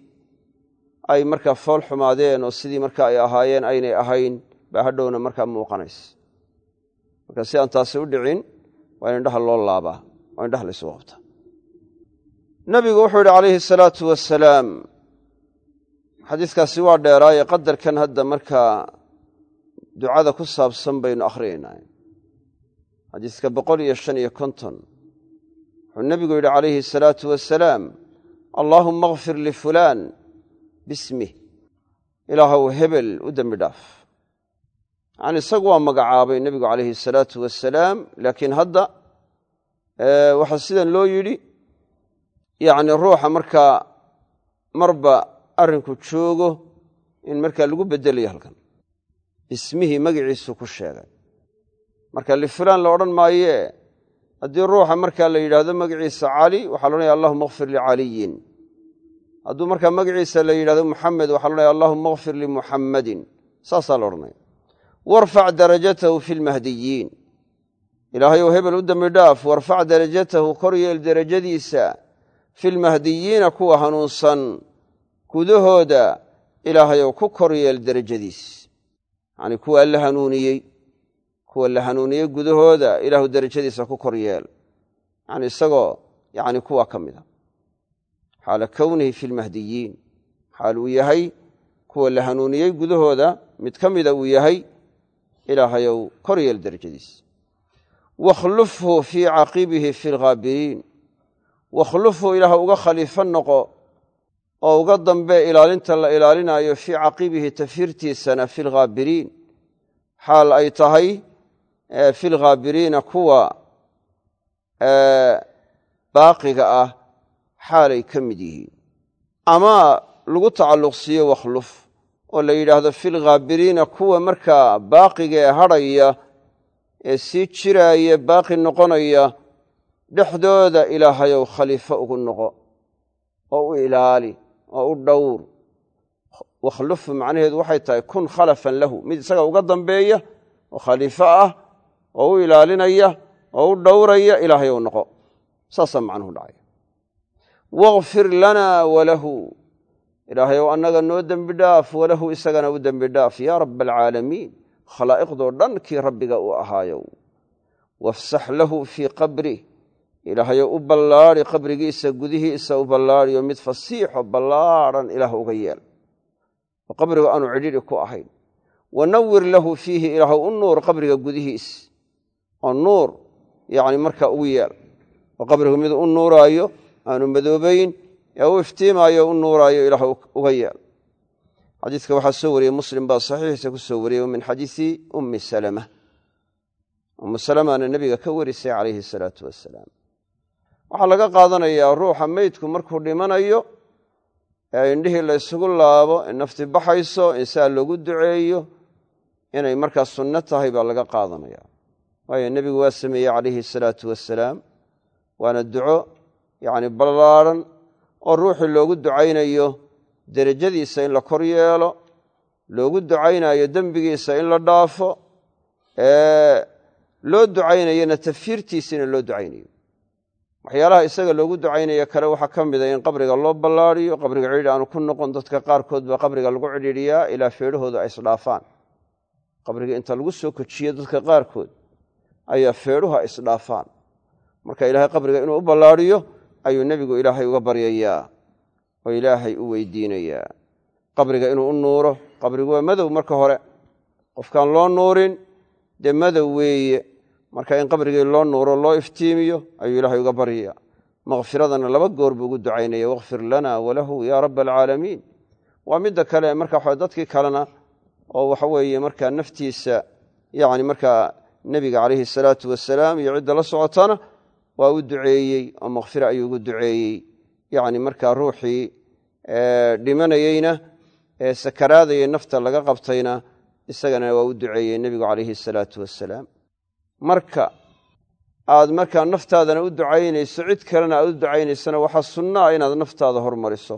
ay markaa fool xumaadeen oo sidii markaa ay ahaayeen aynay ahayn baa hadhowna markaa muuqanaysa marka si aan taasi u dhicin waa in indhaha loo laabaa oo indhaha la ysugu qabtaa nabigu wuxuu yidhi calayhi asalaatu wasalaam xadiiskaasi waa dheeraaye qadarkan hadda markaa ducada ku saabsan baynu akhriyaynaa xadiiska boqol iyo shan iyo konton. Wuxuu nebigu yidhi calayhi asalaatu wasalaam allaahumma akfir lifulaan bismih ilaahow hebel u dembi dhaaf. Yani isagu waa magacaabay nebigu calayhi asalaatu wasalaam laakiin hadda waxaa sidan loo yidhi yacni ruuxa markaa marba arrinku joogo in markaa lagu beddelayo halkan bismihii magiciisu ku sheegay. Marka lifulaan la odhan maayee haddii ruuxa markaa la yidhaahdo magaciisa cali waxaa loodhanaya allahuma akfir licaliyin hadduu markaa magaciisa la yidhahdo muxamed waxaa loodhanaya allahuma akfir limuxammadin saasaa la odhanaya. Warfac darajatahu fi lmahdiyiin ilaahayow hebel u dembi dhaaf warfac darajatahu kor yeel derajadiisa fi lmahdiyiina kuwa hanuunsan gudahooda. Ilaahayow ku kor yeel derajadiis yacni kuwa la hanuuniyey kuwa la hanuuniyey gudahooda ilaahu derajadiisa ku kor yeel. Yani isagoo yani kuwa ka mid a xaala kownihi fi lmahdiyiin xaal uu yahay kuwa la hanuuniyey gudahooda mid ka mida uu yahay ilaahayow kor yeel derajadiisa wakhlufhu fii caqibihi fi lghaabiriin wakhlufhu ilaah uga khaliifo noqo oo uga dambe ilaalinta la ilaalinaayo fii caqibihi tafiirtiisana fi lghaabiriin xaal ay tahay fi lghaabiriina kuwa baaqiga ah xaalay ka mid yihiin. Ama lagu tacalluqsiiyo wakhluf oo la yidhaahdo fi lghaabiriina kuwa markaa baaqiga ee hadhaya ee sii jiraaya baaqi noqonaya dhexdooda ilaahayow khaliifo ugu noqo oo u ilaali oo u dhowr. Wakhlufu macnaheedu waxay tahay kun khalafan lahu. Mid isaga uga dambeeya oo khaliifo ah oo u ilaalinaya oo u dhowraya ilaahayow noqo. Saasaa macnuhu dhacay. Wakfir lana walahu ilaahayow annaga noo dembi dhaaf walahu isagana u dembi dhaaf. Yaa raba alcaalamiin khalaa'iqdoo dhan kii rabbiga uu ahaayow wafsax lahu fii qabrih ilaahayow u ballaadi qabrigiisa gudihiisa u ballaadiyo mid fasiixo ballaadhan ilaah uga yeel. Oo qabriga aanu cidhidhi ku ahayn. Wanawir lahu fiihi ilaahw u nuur qabriga gudihiis oo nuur yani markaa ugu yeel. Oo qabrigu mid u nuuraayo aanu madoobayn. Ee u iftiimaayo u nuuraayo ilaah uga yeel. Xadiidka waxaa soo wariyey muslim baa saxiixiisa ku soo wariyey min xadiisi ummi salama. Ummu salamana nebiga ka warisay calayhi salaatu wasalaam waxaa laga qaadanayaa ruuxa meydku markuu dhimanayo ee indhihii la ysugu laabo in nafti baxayso in saa loogu duceeyo inay markaa sunno tahay baa laga qaadanaya. Waayo nebigu waa sameeyey calayhi salaatu wasalaam waana duco yacni ballaadhan oo ruuxii loogu ducaynayo derajadiisa in la kor yeelo loogu ducaynayo dembigiisa in la dhaafo loo ducaynayona tafiirtiisina loo ducaynayo waxyaalaha isaga loogu ducaynaya kale waxaa ka mida in qabriga loo ballaadiyo qabriga cidhiidhi aanu ku noqon dadka qaarkood baa qabriga lagu cidhiidhiyaa ilaa feedhahooda ay isdhaafaan. Qabriga inta lagu soo kojiyo dadka qaarkood ayaa feedhuhu ay isdhaafaan. Marka ilaahay qabriga inuu u ballaadiyo ayuu nebigu ilaahay uga baryayaa oo ilaahay u weydiinayaa. Qabriga inuu u nuuro qabrigu waa madow marka hore. Qofkaan loo nuurin dee madow weeye marka in qabrigii loo nuuro loo iftiimiyo ayuu ilaahay uga baryaya makfiradana laba goor buu ugu ducaynaya wakfir lana walahu yaa rabba alcaalamiin waa midda kale marka dadkii kalena oo waxa weeye markaa naftiisa yani markaa nebiga calayhi salaatu wasalaam iyo cidda la socotana waa u duceeyey oo makfira ayuu ugu duceeyey. Yani markaa ruuxii dhimanayeyna ee sakaraadaya nafta laga qabtayna isagana waa u duceeyey nebigu calayhi salaatu wasalaam marka aad markaa naftaadana u ducaynayso cid kalena aad u ducaynaysana waxaa sunna ah inaad naftaada hormariso.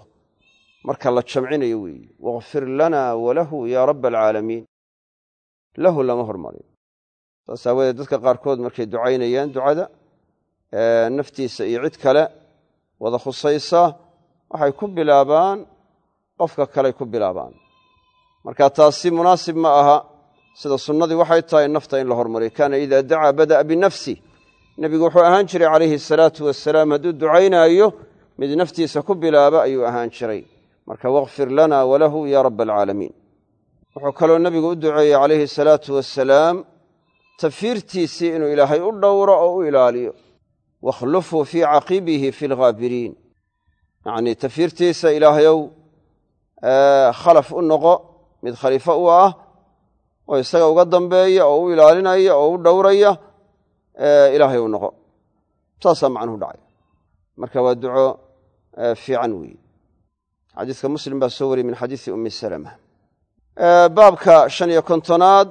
Marka la jamcinayo weeye wakfir lana walahu yaa rabba alcaalamiin lahu lama hormariyo. Saas aawadeed dadka qaarkood markay ducaynayaan ducada naftiisa iyo cid kale wada khusaysa waxay ku bilaabaan qofka kaley ku bilaabaan. Marka taasi munaasib ma aha sida sunnadii waxay tahay nafta in la hormariyo. Kaana ida dacaa bada'a binafsi. Nebigu wuxuu ahaan jiray calayhi asalaatu wasalaam hadduu ducaynaayo mid naftiisa ku bilaaba ayuu ahaan jiray. Marka wakfir lana walahu ya rabba alcaalamiin wuxuu kaloo nebigu u duceeyey calayhi asalaatu wasalaam tafiirtiisii inuu ilaahay u dhowro oo u ilaaliyo. Wakhlufuu fii caqibihi fi lghaabiriin yacnii tafiirtiisa ilaahayow khalaf u noqo mid khaliifo u ah oo isaga uga dambeeya oo u ilaalinaya oo u dhowraya ilaahay u noqo. Saasaa macnuhu dhacay. Marka waa duco fiican weeye. Xadiiska muslim baa soo wariyey min xadiisi ummi salama. Baabka shan iyo kontonaad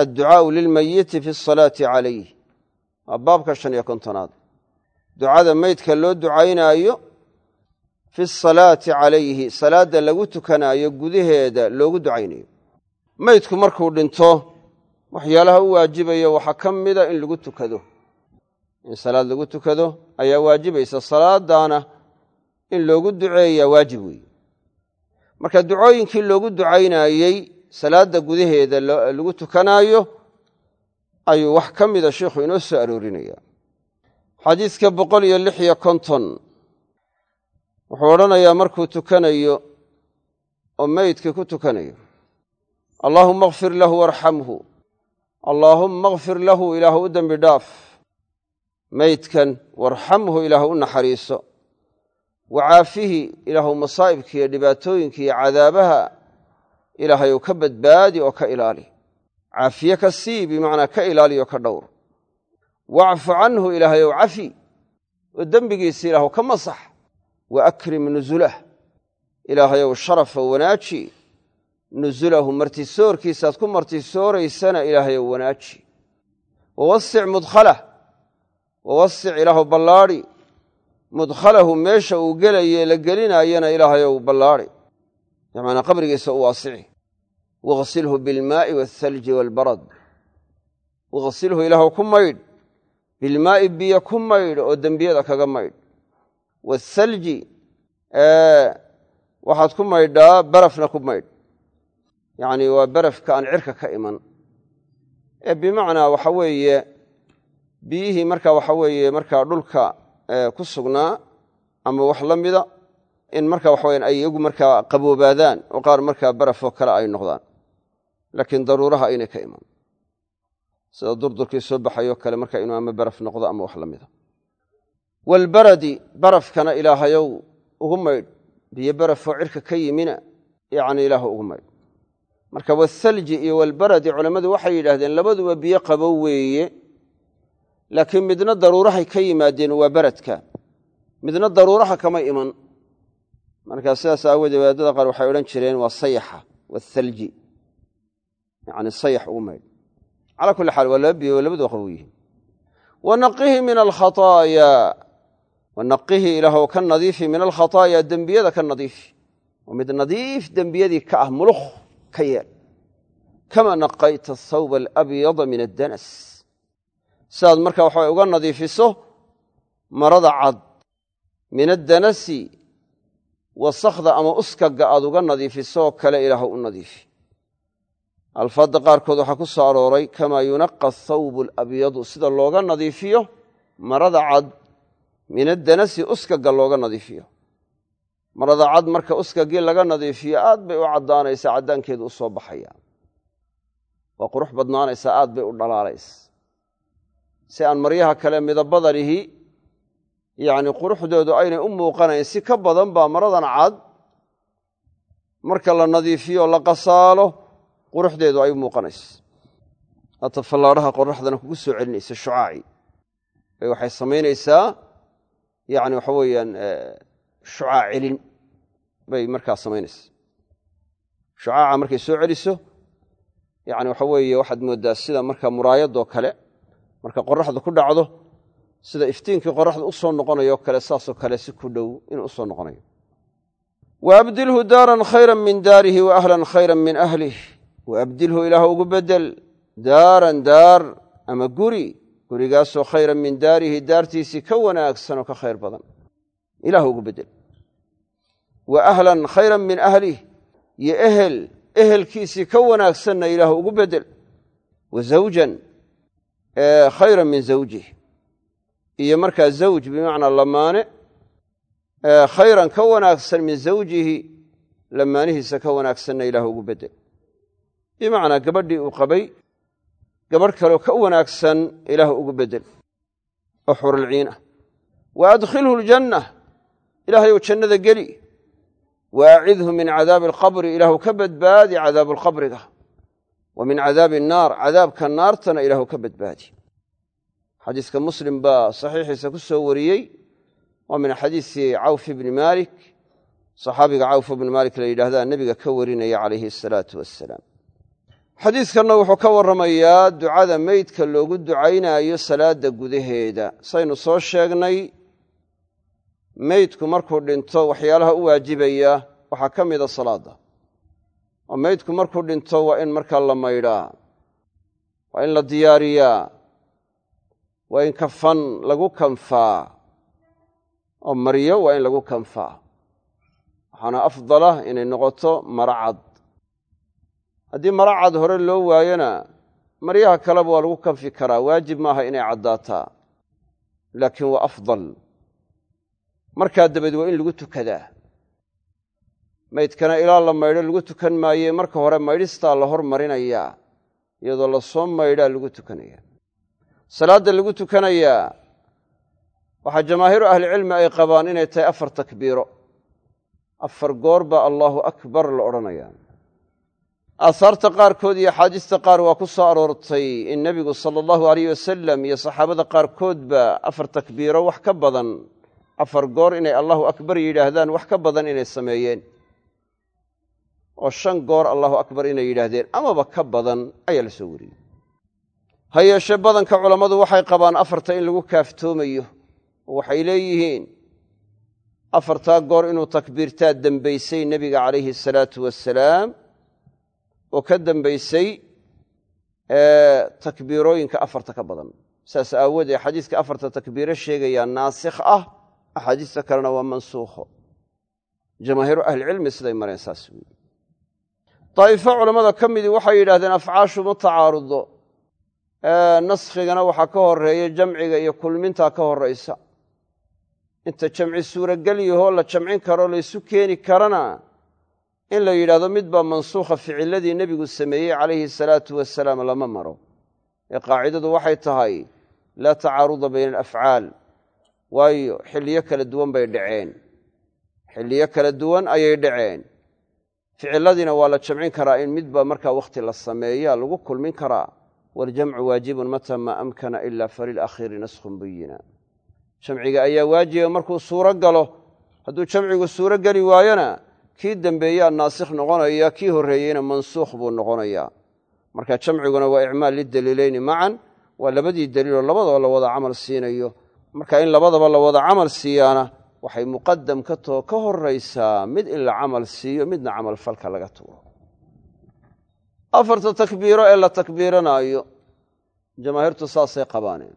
adducaau lilmayiti fi asalaati calayh waa baabka shan iyo kontonaad. Ducada meydka loo ducaynaayo fi asalaati calayhi salaadda lagu tukanaayo gudaheeda loogu ducaynayo meydku markuu dhinto waxyaalaha u waajibaya waxaa ka mida in lagu tukado. In salaad lagu tukado ayaa waajibaysa. Salaadaana in loogu duceeyaa waajib weeye. Marka ducooyinkii loogu ducaynaayey salaadda gudaheeda lagu tukanaayo ayuu wax ka mida sheikhu inoo soo aroorinaya xadiidka boqol iyo lix iyo konton wuxuu odhanayaa markuu tukanayo oo meydkii ku tukanayo allaahumma akfir lahu warxamhu allaahumma akfir lahu ilaahu u dembi dhaaf. Meydkan warxamhu ilaahu u naxariiso. Wacaafihi ilaahu masaa'ibka iyo iyo cadaabaha ilaahay ou ka badbaadi oo ka ilaali. Caafiye ka sii bimacnaa ka ilaali oo ka dhowr. Wacfu canhu ilaahay ow cafi oo dembigiisa ilaahu ka masax. Wa akrim nusulah ilaahayow sharafa wanaaji nusulahu martisoorkiisaad ku martisooraysana ilaahayow wanaaji. Wawasic mudkhalah wawasic ilaahu ballaadhi. Mudkhalahu meesha uu gelaye la gelinaayana ilaahayow ballaadhi. Bimacnaa qabrigiisa u waasici. Waghsilhu bilmaa'i waalthalji waalbarad. Waghsilhu ilaahu ku maydh. Bilmaa'i biyo ku maydh oo dembiyada kaga maydh. Waalthalji waxaad ku maydhaa barafna ku maydh yacni waa barafka aan cirka ka iman. Ee bimacnaa waxa weeye biyihii marka waxa weeye markaa dhulka ku sugnaa ama wax la mida in marka waxa weyaan ay iyagu markaa qaboobaadaan oo qaar markaa barafoo kale ay noqdaan. Laakiin daruuraha aynay ka iman. Sida durdurkii soo baxayoo kale marka inuu ama baraf noqdo ama wax la mida. Waalbaradi barafkana ilaahayow ugu maydh biyo barafoo cirka ka yimina yacni ilaahu ugu maydh marka wathalji iyo walbaradi culammadu waxay yidhaahdeen labaduba biyo qabow weeye laakiin midna daruurahay ka yimaadeen waa baradka. Midna daruuraha kama iman. Markaa sidaas aawoodee wadaadada qaar waxay odhan jireen waa sayaxa wathalji yani sayax ugu maydh. Calaa kulli xaal waa laba biyo labadu qabow yihiin wanaqihi min alkhataayaa wanaqihi ilaahw ka nadiifi min alkhataayaa dembiyada ka nadiifi. Oo mid nadiif dembiyadii ka ah mulukh ka yeel kama naqayta athawba alabyada min addanas. Sidaad marka waxa uga nadiifiso marada cad min addanasi wasakhda ama uskaga aad uga nadiifiso oo kale ilaah u nadiifi. Alfaadda qaarkood waxaa ku soo arooray kamaa yunaqa athawbu alabyadu sida looga nadiifiyo marada cad min addanasi uskaga looga nadiifiyo marada cad marka uskagii laga nadiifiyo aad bay u caddaanaysaa caddaankeedu u soo baxaya waa qurux badnaanaysaa aad bay u dhalaalaysa si aan maryaha kale midabadanihi yacni quruxdoodu aynay u muuqanayn si ka badan baa maradan cad. Marka la nadiifiyo la qasaalo quruxdeedu ay u muuqanayso hata fallaadhaha qoraxdana kugu soo celinaysa shucaaci. Bay waxay samaynaysaa yani waxa weeyaan shucaac celin bay markaa samaynaysaa shucaaca markay soo celiso yani waxa weeye waxaad mooddaa sida marka muraayadoo kale marka qoraxda ku dhacdo sida iftiinkii qoraxda u soo noqonayo kale saasoo kale si ku dhow inuu u soo noqonayo. Wa abdilhu daaran khayra min daarihi wa ahlan khayra min ahlih wa abdilhu ilaah ugu bedel daaran daar ama guri gurigaasoo khayran min daarihi daartiisii ka wanaagsan oo ka khayr badan. Ilaah ugu bedel wa ahlan khayran min ahlih. Iyo ehel ehelkiisii ka wanaagsanna ilaah ugu bedel. Wa zawjan khayran min zawjih. Iyo markaa zawj bimacnaa lamaane khayran ka wanaagsan min zawjihi lamaanihiisa ka wanaagsanna ilaah ugu bedel. Bimacnaa gabadhii uu qabay gabadh kaleo ka wanaagsan ilaah ugu bedel. Oo xuralciin ah wa adkhilhu ljanna ilaahayou jannada geli wa acidhu min cadaabi alqabri ilaahu ka badbaadi cadaabu alqabriga wa min cadaabi annaar cadaabka naartana ilaahu ka badbaadi xadiiska muslim baa saxiixiisa ku soo wariyey waa min xadiisi cawf ibni maalik saxaabiga cawf ibni maalik la yidhahdaa nebiga ka warinaya calayhi asalaatu wassalaam xadiidkanna wuxuu ka warramayaa ducada meydka loogu ducaynaayo salaadda gudaheeda saynu soo sheegnay meydku markuu dhinto waxyaalaha u waajibaya waxaa ka mida salaadda. Oo meydku markuu dhinto waa in markaa la maydhaa waa in la diyaariyaa waa in kafan lagu kanfaa oo maryo waa in lagu kanfaa. Waxaana afdala inay noqoto maro cad haddii maro cad hore loo waayona maryaha kaleba waa lagu kanfi karaa waajib maaha inay caddaataa laakiin waa afdal markaa dabaed waa in lagu tukadaa. Maydkana ilaa la maydho lagu tukan maaye marka hore maydhistaa la hor marinayaa iyadoo la soo maydhaa lagu tukanaya. Salaadda lagu tukanayaa waxaa jamaahiiru ahlicilmi ay qabaan inay tahay afar takbiiro. Afar goor baa allaahu akbar la odhanayaa aahaarta qaarkood iyo axaadiista qaar waa ku soo aroortay in nebigu sala allahu aleyh wasalam iyo saxaabada qaarkoodba afar takbiiro wax ka badan afar goor inay allahu akbar yidhaahdaan wax ka badan inay sameeyeen. Oo shan goor allahu akbar inay yidhaahdeen amaba ka badan ayaa la soo wariyey. Ha yeeshee badanka culammadu waxay qabaan afarta in lagu kaaftoomayo. Oo waxay leeyihiin afartaa goor inuu takbiirtaa dembaysay nebiga calayhi asalaatu wasalaam oo ka dambaysay takbiirooyinka afarta ka badan. Saas aawoodee xadiiska afarta takbiiro sheegayaa naasikh ah axaadiista kalena waa mansuukho jamaahiiru ahlicilmi siday mareen saas wey daa'ifo culammada ka midii waxay yidhahdeen afcaashu ma tacaarudo naskhigana waxaa ka horreeya jamciga iyo kulmintaa ka horaysa inta jamci suuragel yahoo la jamcin karo laysu keeni karana in la yidhahdo mid baa mansuukha ficiladii nebigu sameeyey calayhi salaatu wasalaam lama maro ee qaacidadu waxay tahay laa tacaaruda bayna alafcaal waayo xilliyo kala duwan bay dhaceen. Xilliyo kala duwan ayay dhaceen. Ficiladiina waa la jamcin karaa in midba markaa wakhti la sameeya lagu kulmin karaa. Waljamcu waajibun mata maa amkana ila falilakhiiri naskhun buyina jamciga ayaa waajiba markuu suuro galo. Hadduu jamcigu suuro geli waayona kii dembeeyaa naasikh noqonaya kii horreeyeyna mansuukh buu noqonayaa marka jamciguna waa icmaal lidaliileyni macan waa labadii daliiloo labadaba la wada camal siinayo marka in labadaba la wada camal siiyaana waxay muqadam ka too ka horaysaa mid in la camal siiyo midna camal falka laga tuuro afarta takbiiro ee la takbiiranaayo jamaahiirtu saasay qabaaneen.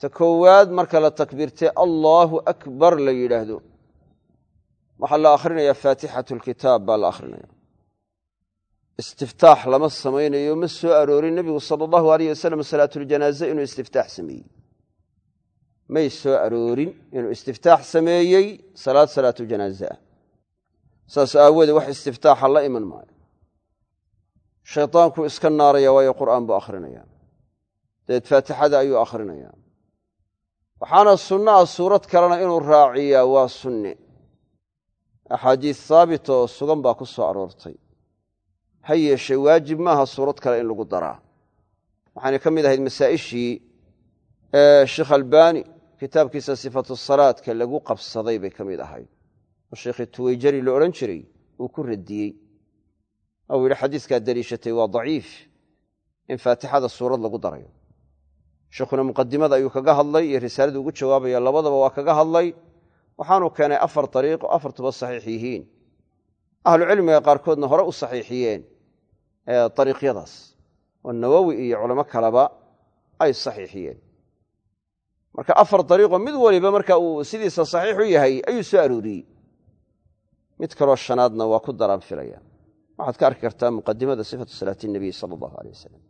Ta koowaad marka la takbiirtay allaahu akbar la yidhaahdo. Waxaa la akhrinayaa faatixatu lkitaab baa la akhrinaya. Istiftaax lama samaynayo ma soo aroorin nebigu sala allahu aleyh wasalam salaatuljanaaze inuu istiftaax sameeyey may soo aroorin inuu istiftaax sameeyey salaad salaatujanaaze ah saas aawoodee wax istiftaaxa la iman maayo. Shaydaanku iska naaraya waayo qur'aan buu akhrinaya. Dabeed faatixada ayuu akhrinayaa waxaana sunno ah suurad kalena inuu raaciyaa waa sunne axaadiis haabit oo sugan baa ku soo aroortay. Ha yeeshee waajib maaha suurad kale in lagu daraa. Waxaanay ka mid ahayd masaa'ishii sheekh albaani kitaabkiisa sifatu salaadka lagu qabsaday bay ka mid ahayd oo sheekhii tuweyjari la odhan jiray uu ku radiyey. Ou yidhi xadiiskaad deliishatay waa daciif. In faatixada suurad lagu darayo. Sheekhuna muqadimada ayuu kaga hadlay iyo risaaladu ugu jawaabaya labadaba waa kaga hadlay. Waxaanu keenay afar dariiq oo afartuba saxiix yihiin. Ahlucilmiga qaarkoodna hore u saxiixiyeen dariiqyadaas. Oo nawowi iyo culamo kaleba ay saxiixiyeen marka afar dariiqoo mid waliba marka uu sidiisa saxiix u yahay ayuu soo arooriyey mid kaloo shanaadna waa ku daraan filaya. Waxaad ka arki kartaa muqadimada sifatu salaati nabiy sala allahu aley wasalam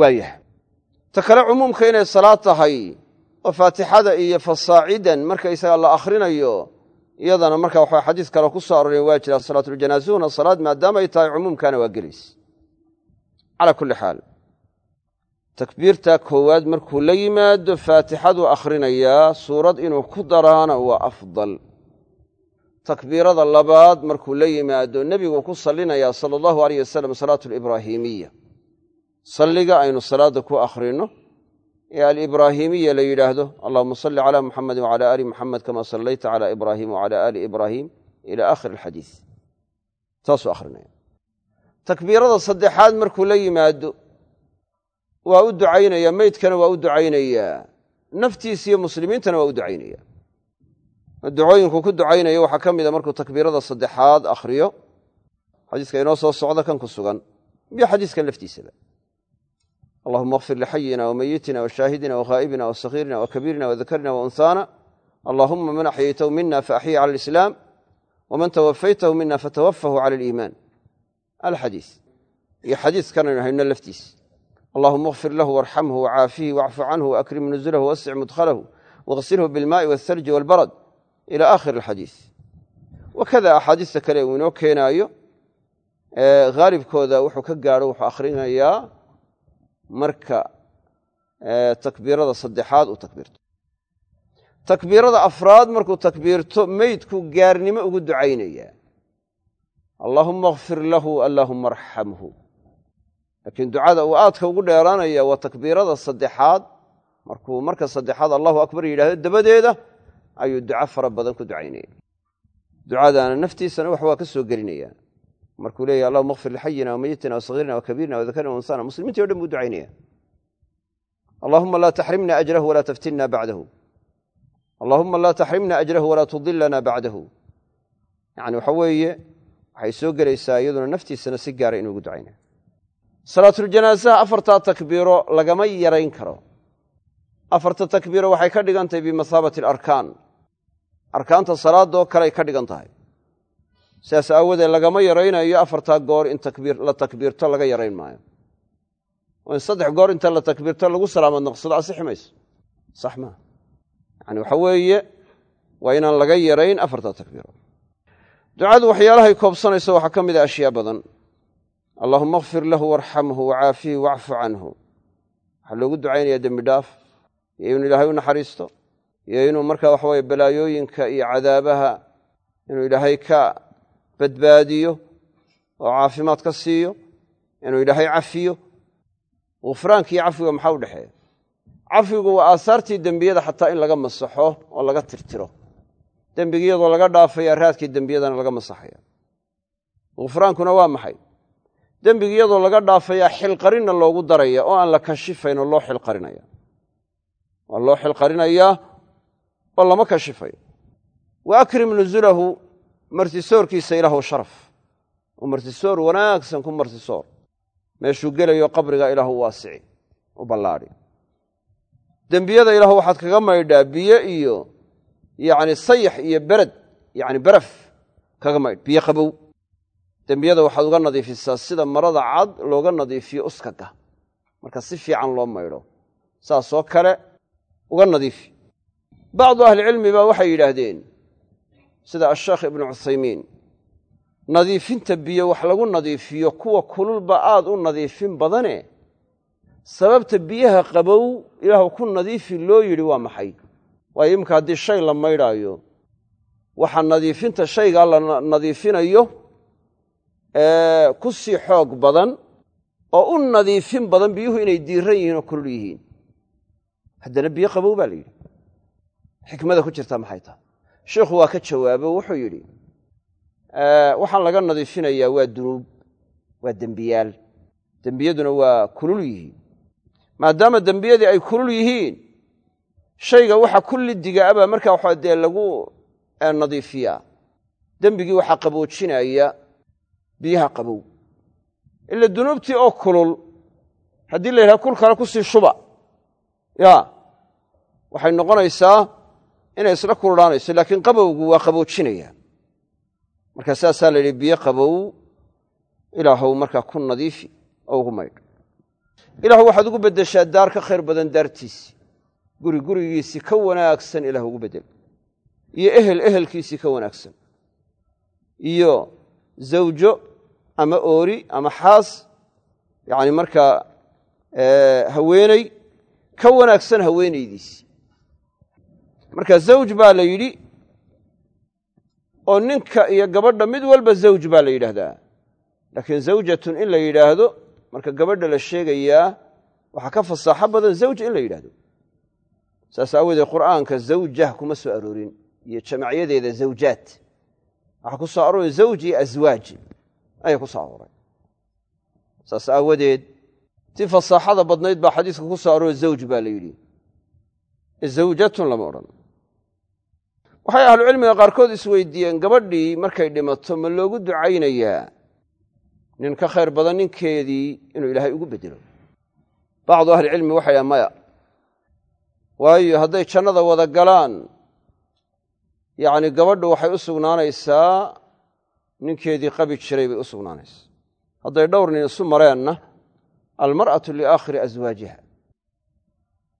waayah ta kale cumuumka inay salaad tahay oo faatixada iyo fasaacidan markaysaga la akhrinayo iyadana marka waxa xadiis kale ku soo arooreen waa jira salaatuljanaazuhuna salaad maadaama ay tahay cumuumkana waa gelays calaa kulli xaal takbiirta koowaad markuu la yimaado faatixaduu akhrinayaa suurad inuu ku daraana waa afdal. Takbiirada labaad markuu la yimaado nebigu ku salinayaa sala allahu aleyh wasalam salaatu alibraahiimiya salliga aynu salaadda ku akhrino ee alibraahiimiya la yidhaahdo allahuma salli calaa muxamedin wacala aali muxamed kama sallayta calaa ibraahim wacala aali ibraahim ila aakhiri alxadiis taasuu akhrinaya. Takbiirada saddexaad markuu la yimaado waa u ducaynaya meydkana waa u ducaynayaa naftiisa iyo muslimiintana waa u ducaynaya. Ducooyinku ku ducaynaya waxaa ka mida markuu takbiirada saddexaad akhriyo xadiiska inoo soo socda kan ku sugan iyo xadiiskan laftiisaba. Allahuma akfir lixayina wamayitina washaahidina waghaa'ibina wasagiirina wakabiirina wadakarina waunhaana allahuma man axyaytahu mina faaxyi cala alislaam waman tawafaytahu mina fatawafahu cala aliimaan alxadiis. Iyo xadiiskanaynu hayno laftiis allahuma akfir lahu warxamhu wacaafihi wacfu canhu waakrim nuzulahu wasic mudkhalahu waغsilhu bilmaai walthalji walbarad. Ila aakhir alxadiis wakada axaadiista kale uu inoo keenaayo haalibkooda wuxuu ka gaadho wuxuu akhrinayaa marka takbiirada saddexaad uu takbiirto. Takbiirada afraad markuu takbiirto meydku gaarnimo ugu ducaynayaa allaahuma akfir lahu allaahuma arxamhu laakiin ducada uu aadka ugu dheeraanaya waa takbiirada saddexaad. Markuu marka saddexaad allahu akbar yidhahdo dabadeeda ayuu duco fara badan ku ducaynaya ducadaana naftiisana wax waa ka soo gelinaya. Markuu leeyahy allahuma akfir lixayina wamayitina wasagiirina wakabiirina wadakarina wansana muslimiintii o dhan buu ducaynaya allahuma laa taxrimna ajrahu walaa taftinna bacdahu allahuma laa taxrimna ajrahu walaa tudilana bacdahu yani waxa weeye waxay soo gelaysaa iyaduna naftiisana si gaara inuugu ducaynaya salaatuljanaasaha afartaa takbiiro lagama yarayn karo. Afarta takbiiro waxay ka dhigan tahay bimathaabati alarkaan arkaanta salaadoo kaley ka dhigan tahay. Sidaas aawadeed lagama yaraynayo afartaa goor in la takbiirto laga yarayn maayo. Oo in saddex goor inta la takbiirto lagu salaamad naqsado asixi mayso sax maa yani waxa weeye waa inaan laga yarayn afartaa takbiiro. Ducadu waxyaalahay koobsanayso waxaa ka mida ashyaa badan allaahuma akfir lahu warxamhu wacaafihi wacfu canhu. Waxaa loogu ducaynaya dembi dhaaf iyo inuu ilaahay u naxariisto iyo inuu marka waxaweye balaayooyinka iyo cadaabaha inuu ilaahay ka badbaadiyo oo caafimaad ka siiyo inuu ilaahay cafiyo. Gufraankiiyo cafiga maxaa u dhexeeya? Cafigu waa aasaartii dembiyada xataa in laga masaxo oo laga tirtiro. Dembigi iyadoo laga dhaafaya raadkii dembiyadana laga masaxaya. Gufraankuna waa maxay dembigi iyadoo laga dhaafayaa xilqarinna loogu daraya oo aan la kashifayn oo loo xilqarinaya. Waa loo xilqarinayaa oo lama kashifayo wa akrim nusulahu martisoorkiisa ilaahu sharaf. Oo martisoor wanaagsan ku martisoor meeshuu gelayo qabriga ilaahu waasici u ballaadhi. Dembiyada ilaahu waxaad kaga maydhaa biyo iyo yacni sayax iyo bered yacni baraf kaga maydh biyo qabow dembiyada waxaad uga nadiifisaa sida marada cad looga nadiifiyo uskaga. Marka si fiican loo maydho saasoo kale uga nadiifi. Bacdu ahlicilmi baa waxay yidhaahdeen sida asheekh ibnu cuthaymiin nadiifinta biyo wax lagu nadiifiyo kuwa kululba aad u nadiifin badane sababta biyaha qabow ilaahu ku nadiifi loo yidhi waa maxay? Waayo iminka haddii shay la maydhaayo waxa nadiifinta shaygaa la nadiifinayo ku sii xoog badan oo u nadiifin badan biyuhu inay diiran yihiin oo kulul yihiin. Haddana biyo qabow baa la yidhi. Xikmada ku jirta maxay tahay? Sheikhu waa ka jawaabo wuxuu yidhi waxaan laga nadiifinayaa waa dunuub waa dembiyaal. Dembiyaduna waa kulul yihiin. Maadaama dembiyadii ay kulul yihiin shayga waxa kullidiga abaa markaa waxa dee lagu nadiifiyaa. Dembigii waxaa qaboojinaya biyaha qabow. Ila dunuubtii oo kulul haddii la yidhaha kul kale ku sii shuba. Ya waxay noqonaysaa inay isla kululaanayso laakiin qabowgu waa qaboojinaya. Marka saasaa la yidhi biyo qabow ilaahow markaa ku nadiifi oo ugu maydho ilaahu waxaad ugu beddeshaa daar ka khayr badan daartiisii guri gurigiisii ka wanaagsan ilaah ugu beddel. Iyo ehel ehelkiisii ka wanaagsan. Iyo zawjo ama oori ama xaas yacni markaa haweeney ka wanaagsan haweenaydiisii marka zawj baa la yidhi oo ninka iyo gabadha mid walba zawj baa la yidhaahdaa. Laakiin zawjatun in la yidhaahdo marka gabadha la sheegayaa waxaa ka fasaaxo badan zawj in la yidhahdo saas aawoodee qur'aanka zawjah kuma soo aroorin iyo jamacyadeeda zawjaat. Waxaa ku soo arooray zawj iyo aswaaj ayay ku soo arooray saas aawadeed ti fasaaxada badnayd baa xadiiska ku soo arooray zawj baa la yidhi. Zawjatun lama odhan. Waxay ahlucilmiga qaarkood isweydiiyeen gabadhii markay dhimato ma loogu ducaynayaa nin ka khayr badan ninkeedii inuu ilaahay ugu bedelo? Bacdu ahlicilmi waxay dhahan maya waayo hadday jannada wada galaan yacni gabadhu waxay u sugnaanaysaa ninkeedii qabi jiray bay u sugnaanaysaa hadday dhowr nin isu mareenna almar'atu liaakhiri aswaajiha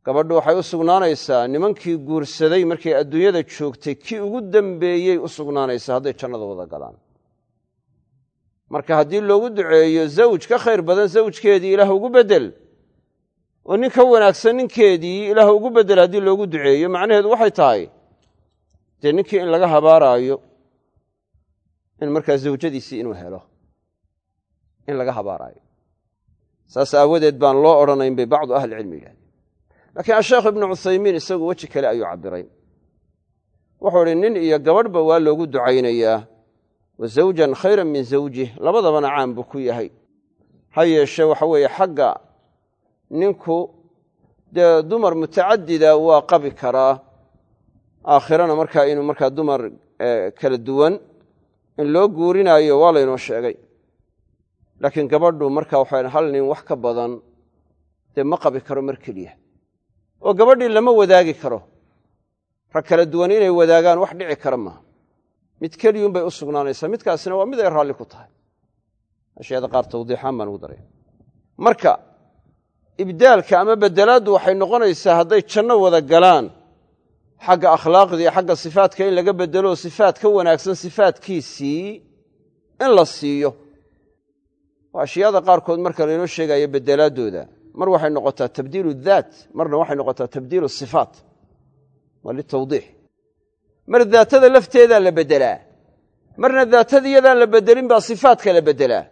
gabadhu waxay u sugnaanaysaa nimankii guursaday markay adduunyada joogtay kii ugu dembeeyey u sugnaanaysaa hadday jannada wada galaan. Marka haddii loogu duceeyo zawj ka khayr badan zawjkeedii ilaah ugu beddel oo nin ka wanaagsan ninkeedii ilaah ugu beddel haddii loogu duceeyo macnaheedu waxay tahay dee ninkii in laga habaaraayo in markaa zawjadiisii inuu helo in laga habaaraayo. Saas aawadeed baan loo odhanayn bay bacdu ahlicilmi yidhahdeen. Laakiin asheekh ibnu cuthaymiin isagu weji kale ayuu cabbiray. Wuxuu idhi nin iyo gabadhba waa loogu ducaynayaa wa zawjan khayran min zawjih labadabana caan buu ku yahay. Ha yeeshee waxa weeye xagga ninku dee dumar mutacadida waa qabi karaa. Aakhirana markaa inuu markaa dumar kala duwan in loo guurinaayo waa laynoo sheegay. Laakiin gabadhu marka waxaa hal nin wax ka badan dee ma qabi karo mar keliya. Oo gabadhii lama wadaagi karo. Rag kala duwan inay wadaagaan wax dhici kara maaha mid keliyuunbay u sugnaanaysaa. Midkaasina waa mid ay raalli ku tahay. Ashyaada qaar tawdiixaan baan ugu daray. Marka ibdaalka ama bedelaaddu waxay noqonaysaa hadday janno wada galaan xagga akhlaaqda iyo xagga sifaatka in laga bedelo sifaat ka wanaagsan sifaatkiisii in la siiyo. Oo ashyaada qaarkood marka laynoo sheegayo bedelaaddooda mar waxay noqotaa tabdiilu daat marna waxay noqotaa tabdiilu sifaat waa litawdiix. Mar daatada lafteedaa la beddelaa marna daatada iyadaan la bedelin baa sifaatka la beddelaa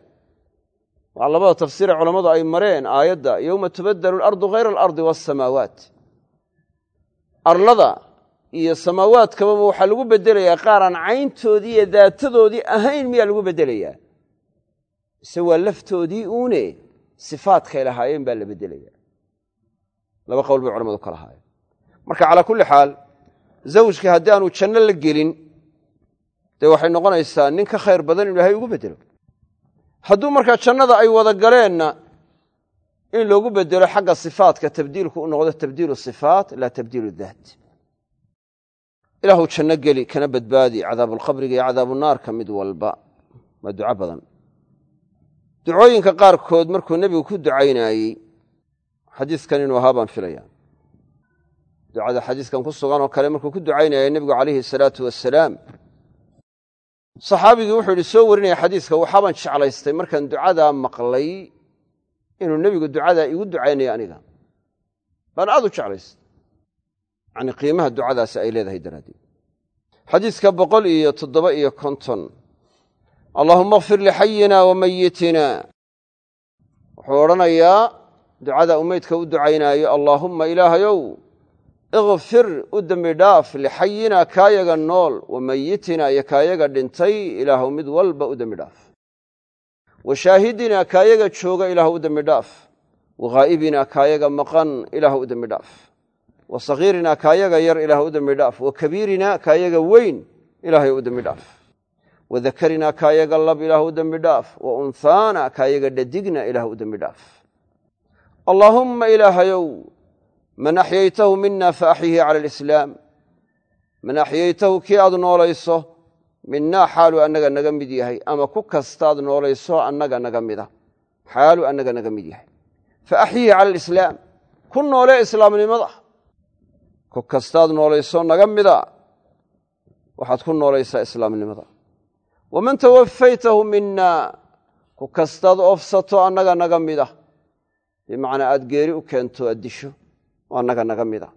waa labada tafsiire culammadu ay mareen aayadda yowma tubaddalu alardu hayra alardi waasamaawaat arlada iyo samaawaadkababa waxaa lagu bedelayaa qaar aan cayntoodii iyo daatadoodii ahayn miyaa lagu bedelayaa. Mise waa laftoodii uune sifaadkay lahaayeen baa la beddelaya laba qowl bay culamadu ka lahaayeen. Marka calaa kulli xaal zawjkii haddii aanu janno la gelin dee waxay noqonaysaa nin ka khayr badan inu ilahay ugu beddelo hadduu markaa jannada ay wada galeenna in loogu beddelo xagga sifaadka tabdiilku u noqdo tabdiilu sifaat laa tabdiilu daat ilaahu janno geli kana badbaadi cadaabulqabriga iyo cadaabunaarka mid walba. Waa duco badan. Ducooyinka qaarkood markuu nebigu ku ducaynaayey xadiiskan inuu ahaa baan filaya ducada xadiiskan ku sugan oo kale markuu ku ducaynaya nebigu calayhi salaatu wasalaam saxaabigii wuxuu yidhi soo warinaya xadiiska waxaabaan jeclaystay markaan ducadaa maqlay inuu nebigu ducadaa igu ducaynayo aniga. Baan aad u jeclaystay yacni qiimaha ducadaasi ay leedahay daraaddeed. Xadiiska boqol iyo toddoba iyo konton. Allaahuma akfir lixayina wa mayitina wuxuu odhanayaa ducada umaydka u ducaynaayo allaahumma ilaahayow ikfir u dembi dhaaf lixayina kaayaga nool wa mayitina iyo kaayaga dhintay ilaahu mid walba u dembi dhaaf. Wa shaahidina kaayaga jooga ilaahu u dembi dhaaf. Wa ghaa'ibina kaayaga maqan ilaahu u dembi dhaaf wa sagiirina kaayaga yar ilaahu u dembi dhaaf. Wa kabiirina kaayaga weyn ilaahay u dembi dhaaf. Wa dakarina kaayaga lab ilaahu u dembi dhaaf. Wa unhaana kaayaga dhadigna ilaahu u dembi dhaaf. Allaahumma ilaahayow man axyaytahu mina faaxyihi cala alislaam man axyaytahu kii aad noolayso minaa xaalu annaga naga mid yahay. Ama ku kastaad noolayso annaga naga mida. Xaalu annaga naga mid yahay. Faaxyihi cala alislaam ku noolee islaamnimada ku kastaad noolayso naga mida. Waxaad ku noolaysaa islaamnimada. Waman tawafaytahu mina ku kastaad oofsato annaga naga mida. Bimacnaa aad geeri u keento aad disho oo annaga naga mida.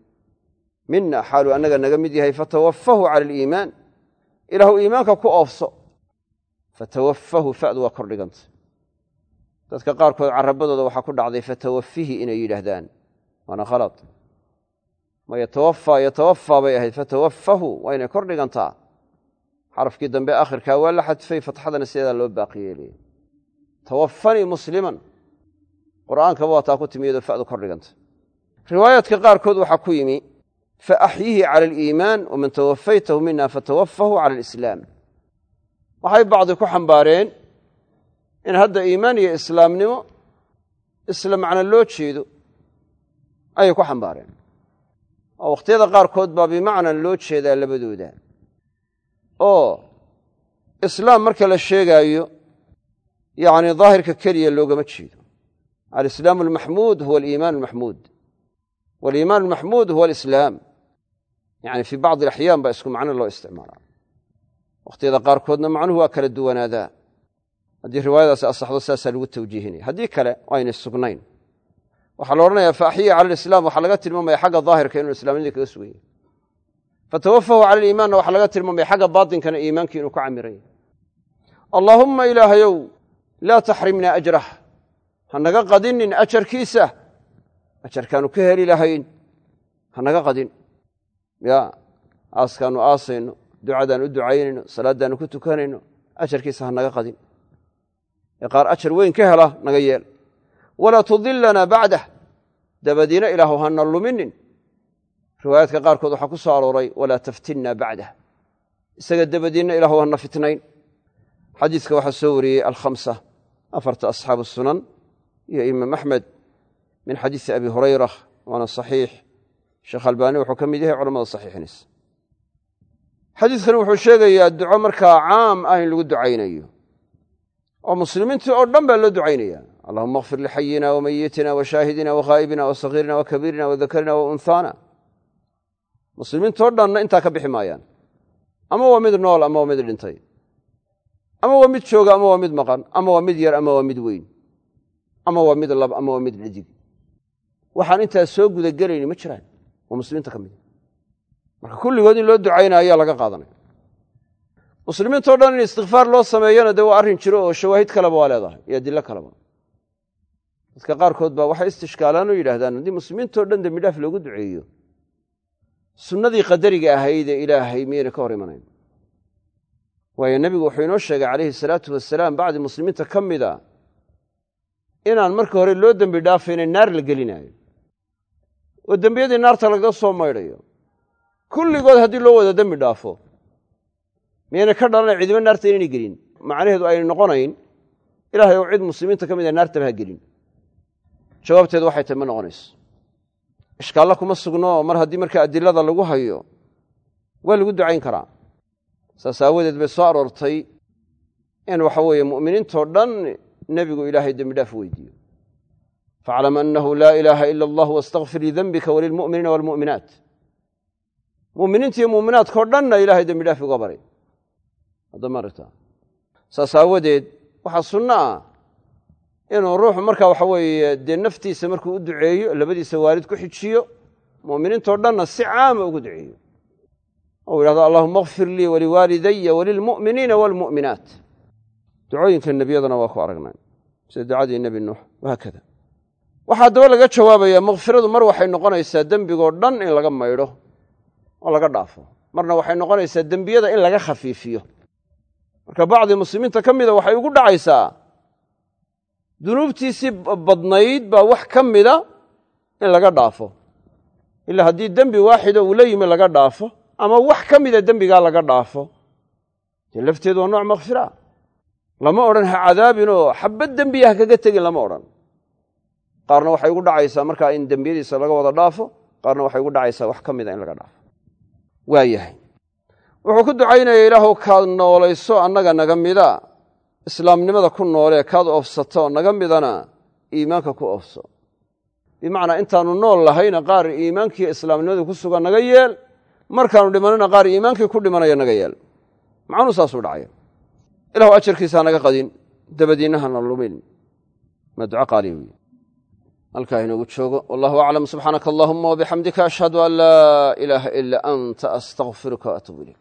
Mina xaaluu annaga naga mid yahay fatawafahu cala aliimaan ilaahu iimaanka ku oofso. Fatawafahu fadu waa kordhiganta dadka qaarkood carabadooda waxaa ku dhacday fatawafihi inay yidhaahdaan. Waana khalad ma yatawafa yatawafaa bay ahayd fatawafahu waa inay kor dhigantaa. Xarafkii dambe akhirkaa waa la xadfay fatxadana sideedaa loo baaqi yeelaya tawafanii musliman. Qur'aankaba waa taa ku timi iyadoo fadu kor dhiganta. Riwaayaadka qaarkood waxaa ku yimi faaxyihi cala aliimaan waman tawafaytahu mina fatawafahu cala alislaam waxay bacdi ku xambaareen in hadda iimaan iyo islaamnimo isla macno loo jeedo ayay ku xambaareen oo wakhtiyada qaarkood baa bimacnan loo jeedaa labadooda. Oo islaam marka la sheegaayo yacni daahirka keliya loogama jeedo. Alislaamu almaxmuud huwa aliimaan almaxmuud waliimaan almaxmuud huwa alislaam. Yani fii bacdi alaxyaan baa isku macno loo isticmaalaa. Wakhtiyada qaarkoodna macnuhu waa kala duwanaadaa. Haddii riwaayadaasi asaxdo saasaa lagu tawjiihinaya. Haddii kale aynay sugnayn waxaa la odhanaya faaxiya cala alislaam waxaa laga tilmaamaya xagga daahirka inuu islamnimada kaga sugan yahy fatawafahu cala aliimaanna waxaa laga tilmaamaya xagga baatinkana iimaankii inuu ka camiran yahy allaahumma ilaahayow laa taxrimna ajrah. Ha naga qadinin ajarkiisa. Ajarkaanu ka heli lahayn. Ha naga qadin. Ya aaskaanu aasayno ducadaan u ducaynayno salaaddaanu ku tukanayno ajarkiisa ha naga qadin. Ee qaar ajar weyn ka hela naga yeel walaa tudilana bacdah. Dabadiina ilaahu hana luminin. Riwaayaadka qaarkood waxaa ku soo arooray walaa taftinna bacdah. Isaga dabadiinna ilaahu hana fitnayn. Xadiiska waxaa soo wariyey alkhamsa afarta asxaabu sunan iyo imaam axmed min xadiisi abi hurayra waana saxiix. Sheekh albaani wuxuu ka mid yahay culamada saxiixinaysa xadiiskani wuxuu sheegayaa duco markaa caam ah in lagu ducaynayo oo muslimiintii oo dhan baa loo ducaynaya allahuma akfir lixayina wamayitina washaahidina wakhaa'ibina wasagiirina wakabiirina wadakarina waunhaana muslimiintoo dhanna intaa ka bixi maayaan ama waa mid nool ama waa mid dhintay ama waa mid jooga ama waa mid maqan ama waa mid yar ama waa mid weyn ama waa mid lab ama waa mid dhidig waxaan intaas soo gudagelayni ma jiraan waa muslimiinta ka mid marka kulligood in loo ducaynaya ayaa laga qaadanaya muslimiintao dhan in istikfaar loo sameeyana dee waa arrin jiro oo shawaahid kaleba waa leedahay iyo adilo kaleba dadka qaarkood baa waxay istishkaalaan oo yidhahdaan haddii muslimiintao dhan dembi dhaaf loogu duceeyo sunnadii qadariga ahayd ee ilaahay miyayna ka hor imanayn. Waayo nebigu wuxuu inoo sheegay calayhi salaatu wasalaam bacdi muslimiinta ka mida inaan marka hore loo dembi dhaafayna naar la gelinaayo oo dembiyadii naarta lagaga soo maydhayo. Kulligood haddii loo wada dembi dhaafo miyayna ka dhalanay cidiba naarta inaynay gelin. Macnaheedu ayna noqonayn ilaahay ou cid muslimiinta ka mida naartaba ha gelin jawaabteedu waxay tahy ma noqonayso ishkaalla kuma sugno mar haddii marka adilada lagu hayo waa lagu ducayn karaa. Saas aawadeed bay soo aroortay in waxa weeye mu'miniintoo dhan nebigu ilaahay dembi dhaaf weydiiyo. Faaclam annahu laa ilaaha ila allah wastakfir lidembika walilmu'miniina waalmu'minaat mu'miniinta iyo mu'minaadkao dhanna ilaahay dembi dhaaf uga baray. Saas aawadeed waxaa sunno ah inuu ruuxu marka waxa weeye dee naftiisa markuu u duceeyo labadiisa waalid ku xijiyo mu'miniintao dhanna si caama ugu duceeyo. Ou yidhahdo allahuma akfir lii waliwaalidaya walilmu'miniina waalmu'minaat ducooyinka nebiyadana waa ku aragnay. Sida ducadii nebi nuux wahaakada waxaa haddaba laga jawaabayaa makfiradu mar waxay noqonaysaa dembigoo dhan in laga maydho oo laga dhaafo. Marna waxay noqonaysaa dembiyada in laga khafiifiyo. Marka bacdi muslimiinta ka mida waxay ugu dhacaysaa dunuubtiisii badnayd baa wax ka mida in laga dhaafo. Ilaa haddii dembi waaxido uu la yimi laga dhaafo ama wax ka mida dembigaa laga dhaafo dee lafteedu waa nooc makfira lama odhan ha cadaabinoo xabad dembiya ha kaga tegin lama odhan. Qaarna waxay ugu dhacaysaa markaa in dembiyadiisa laga wada dhaafo qaarna waxay ugu dhacaysaa wax ka mida in laga dhaafo. Waa yahay. Wuxuu ku ducaynaya ilaahu kaad noolayso annaga naga mida islaamnimada ku noolee kaad oofsato naga midana iimaanka ku oofso. Bimacnaa intaanu nool lahayna qaar iimaankiiyo islaamnimadu ku sugan naga yeel markaanu dhimanana qaar iimaankii ku dhimanaya naga yeel. Macnuu saasuu dhacaya ilahu ajarkiisaa naga qadin dabadiinnahana lumin. Maa duca qaaliya wey halkaa inoogu joogo. Wallahu aclam. Subxaanaka allahuma wabixamdika ashhadu an laa ilaaha ilaa anta astakfiruka waatuub ilayk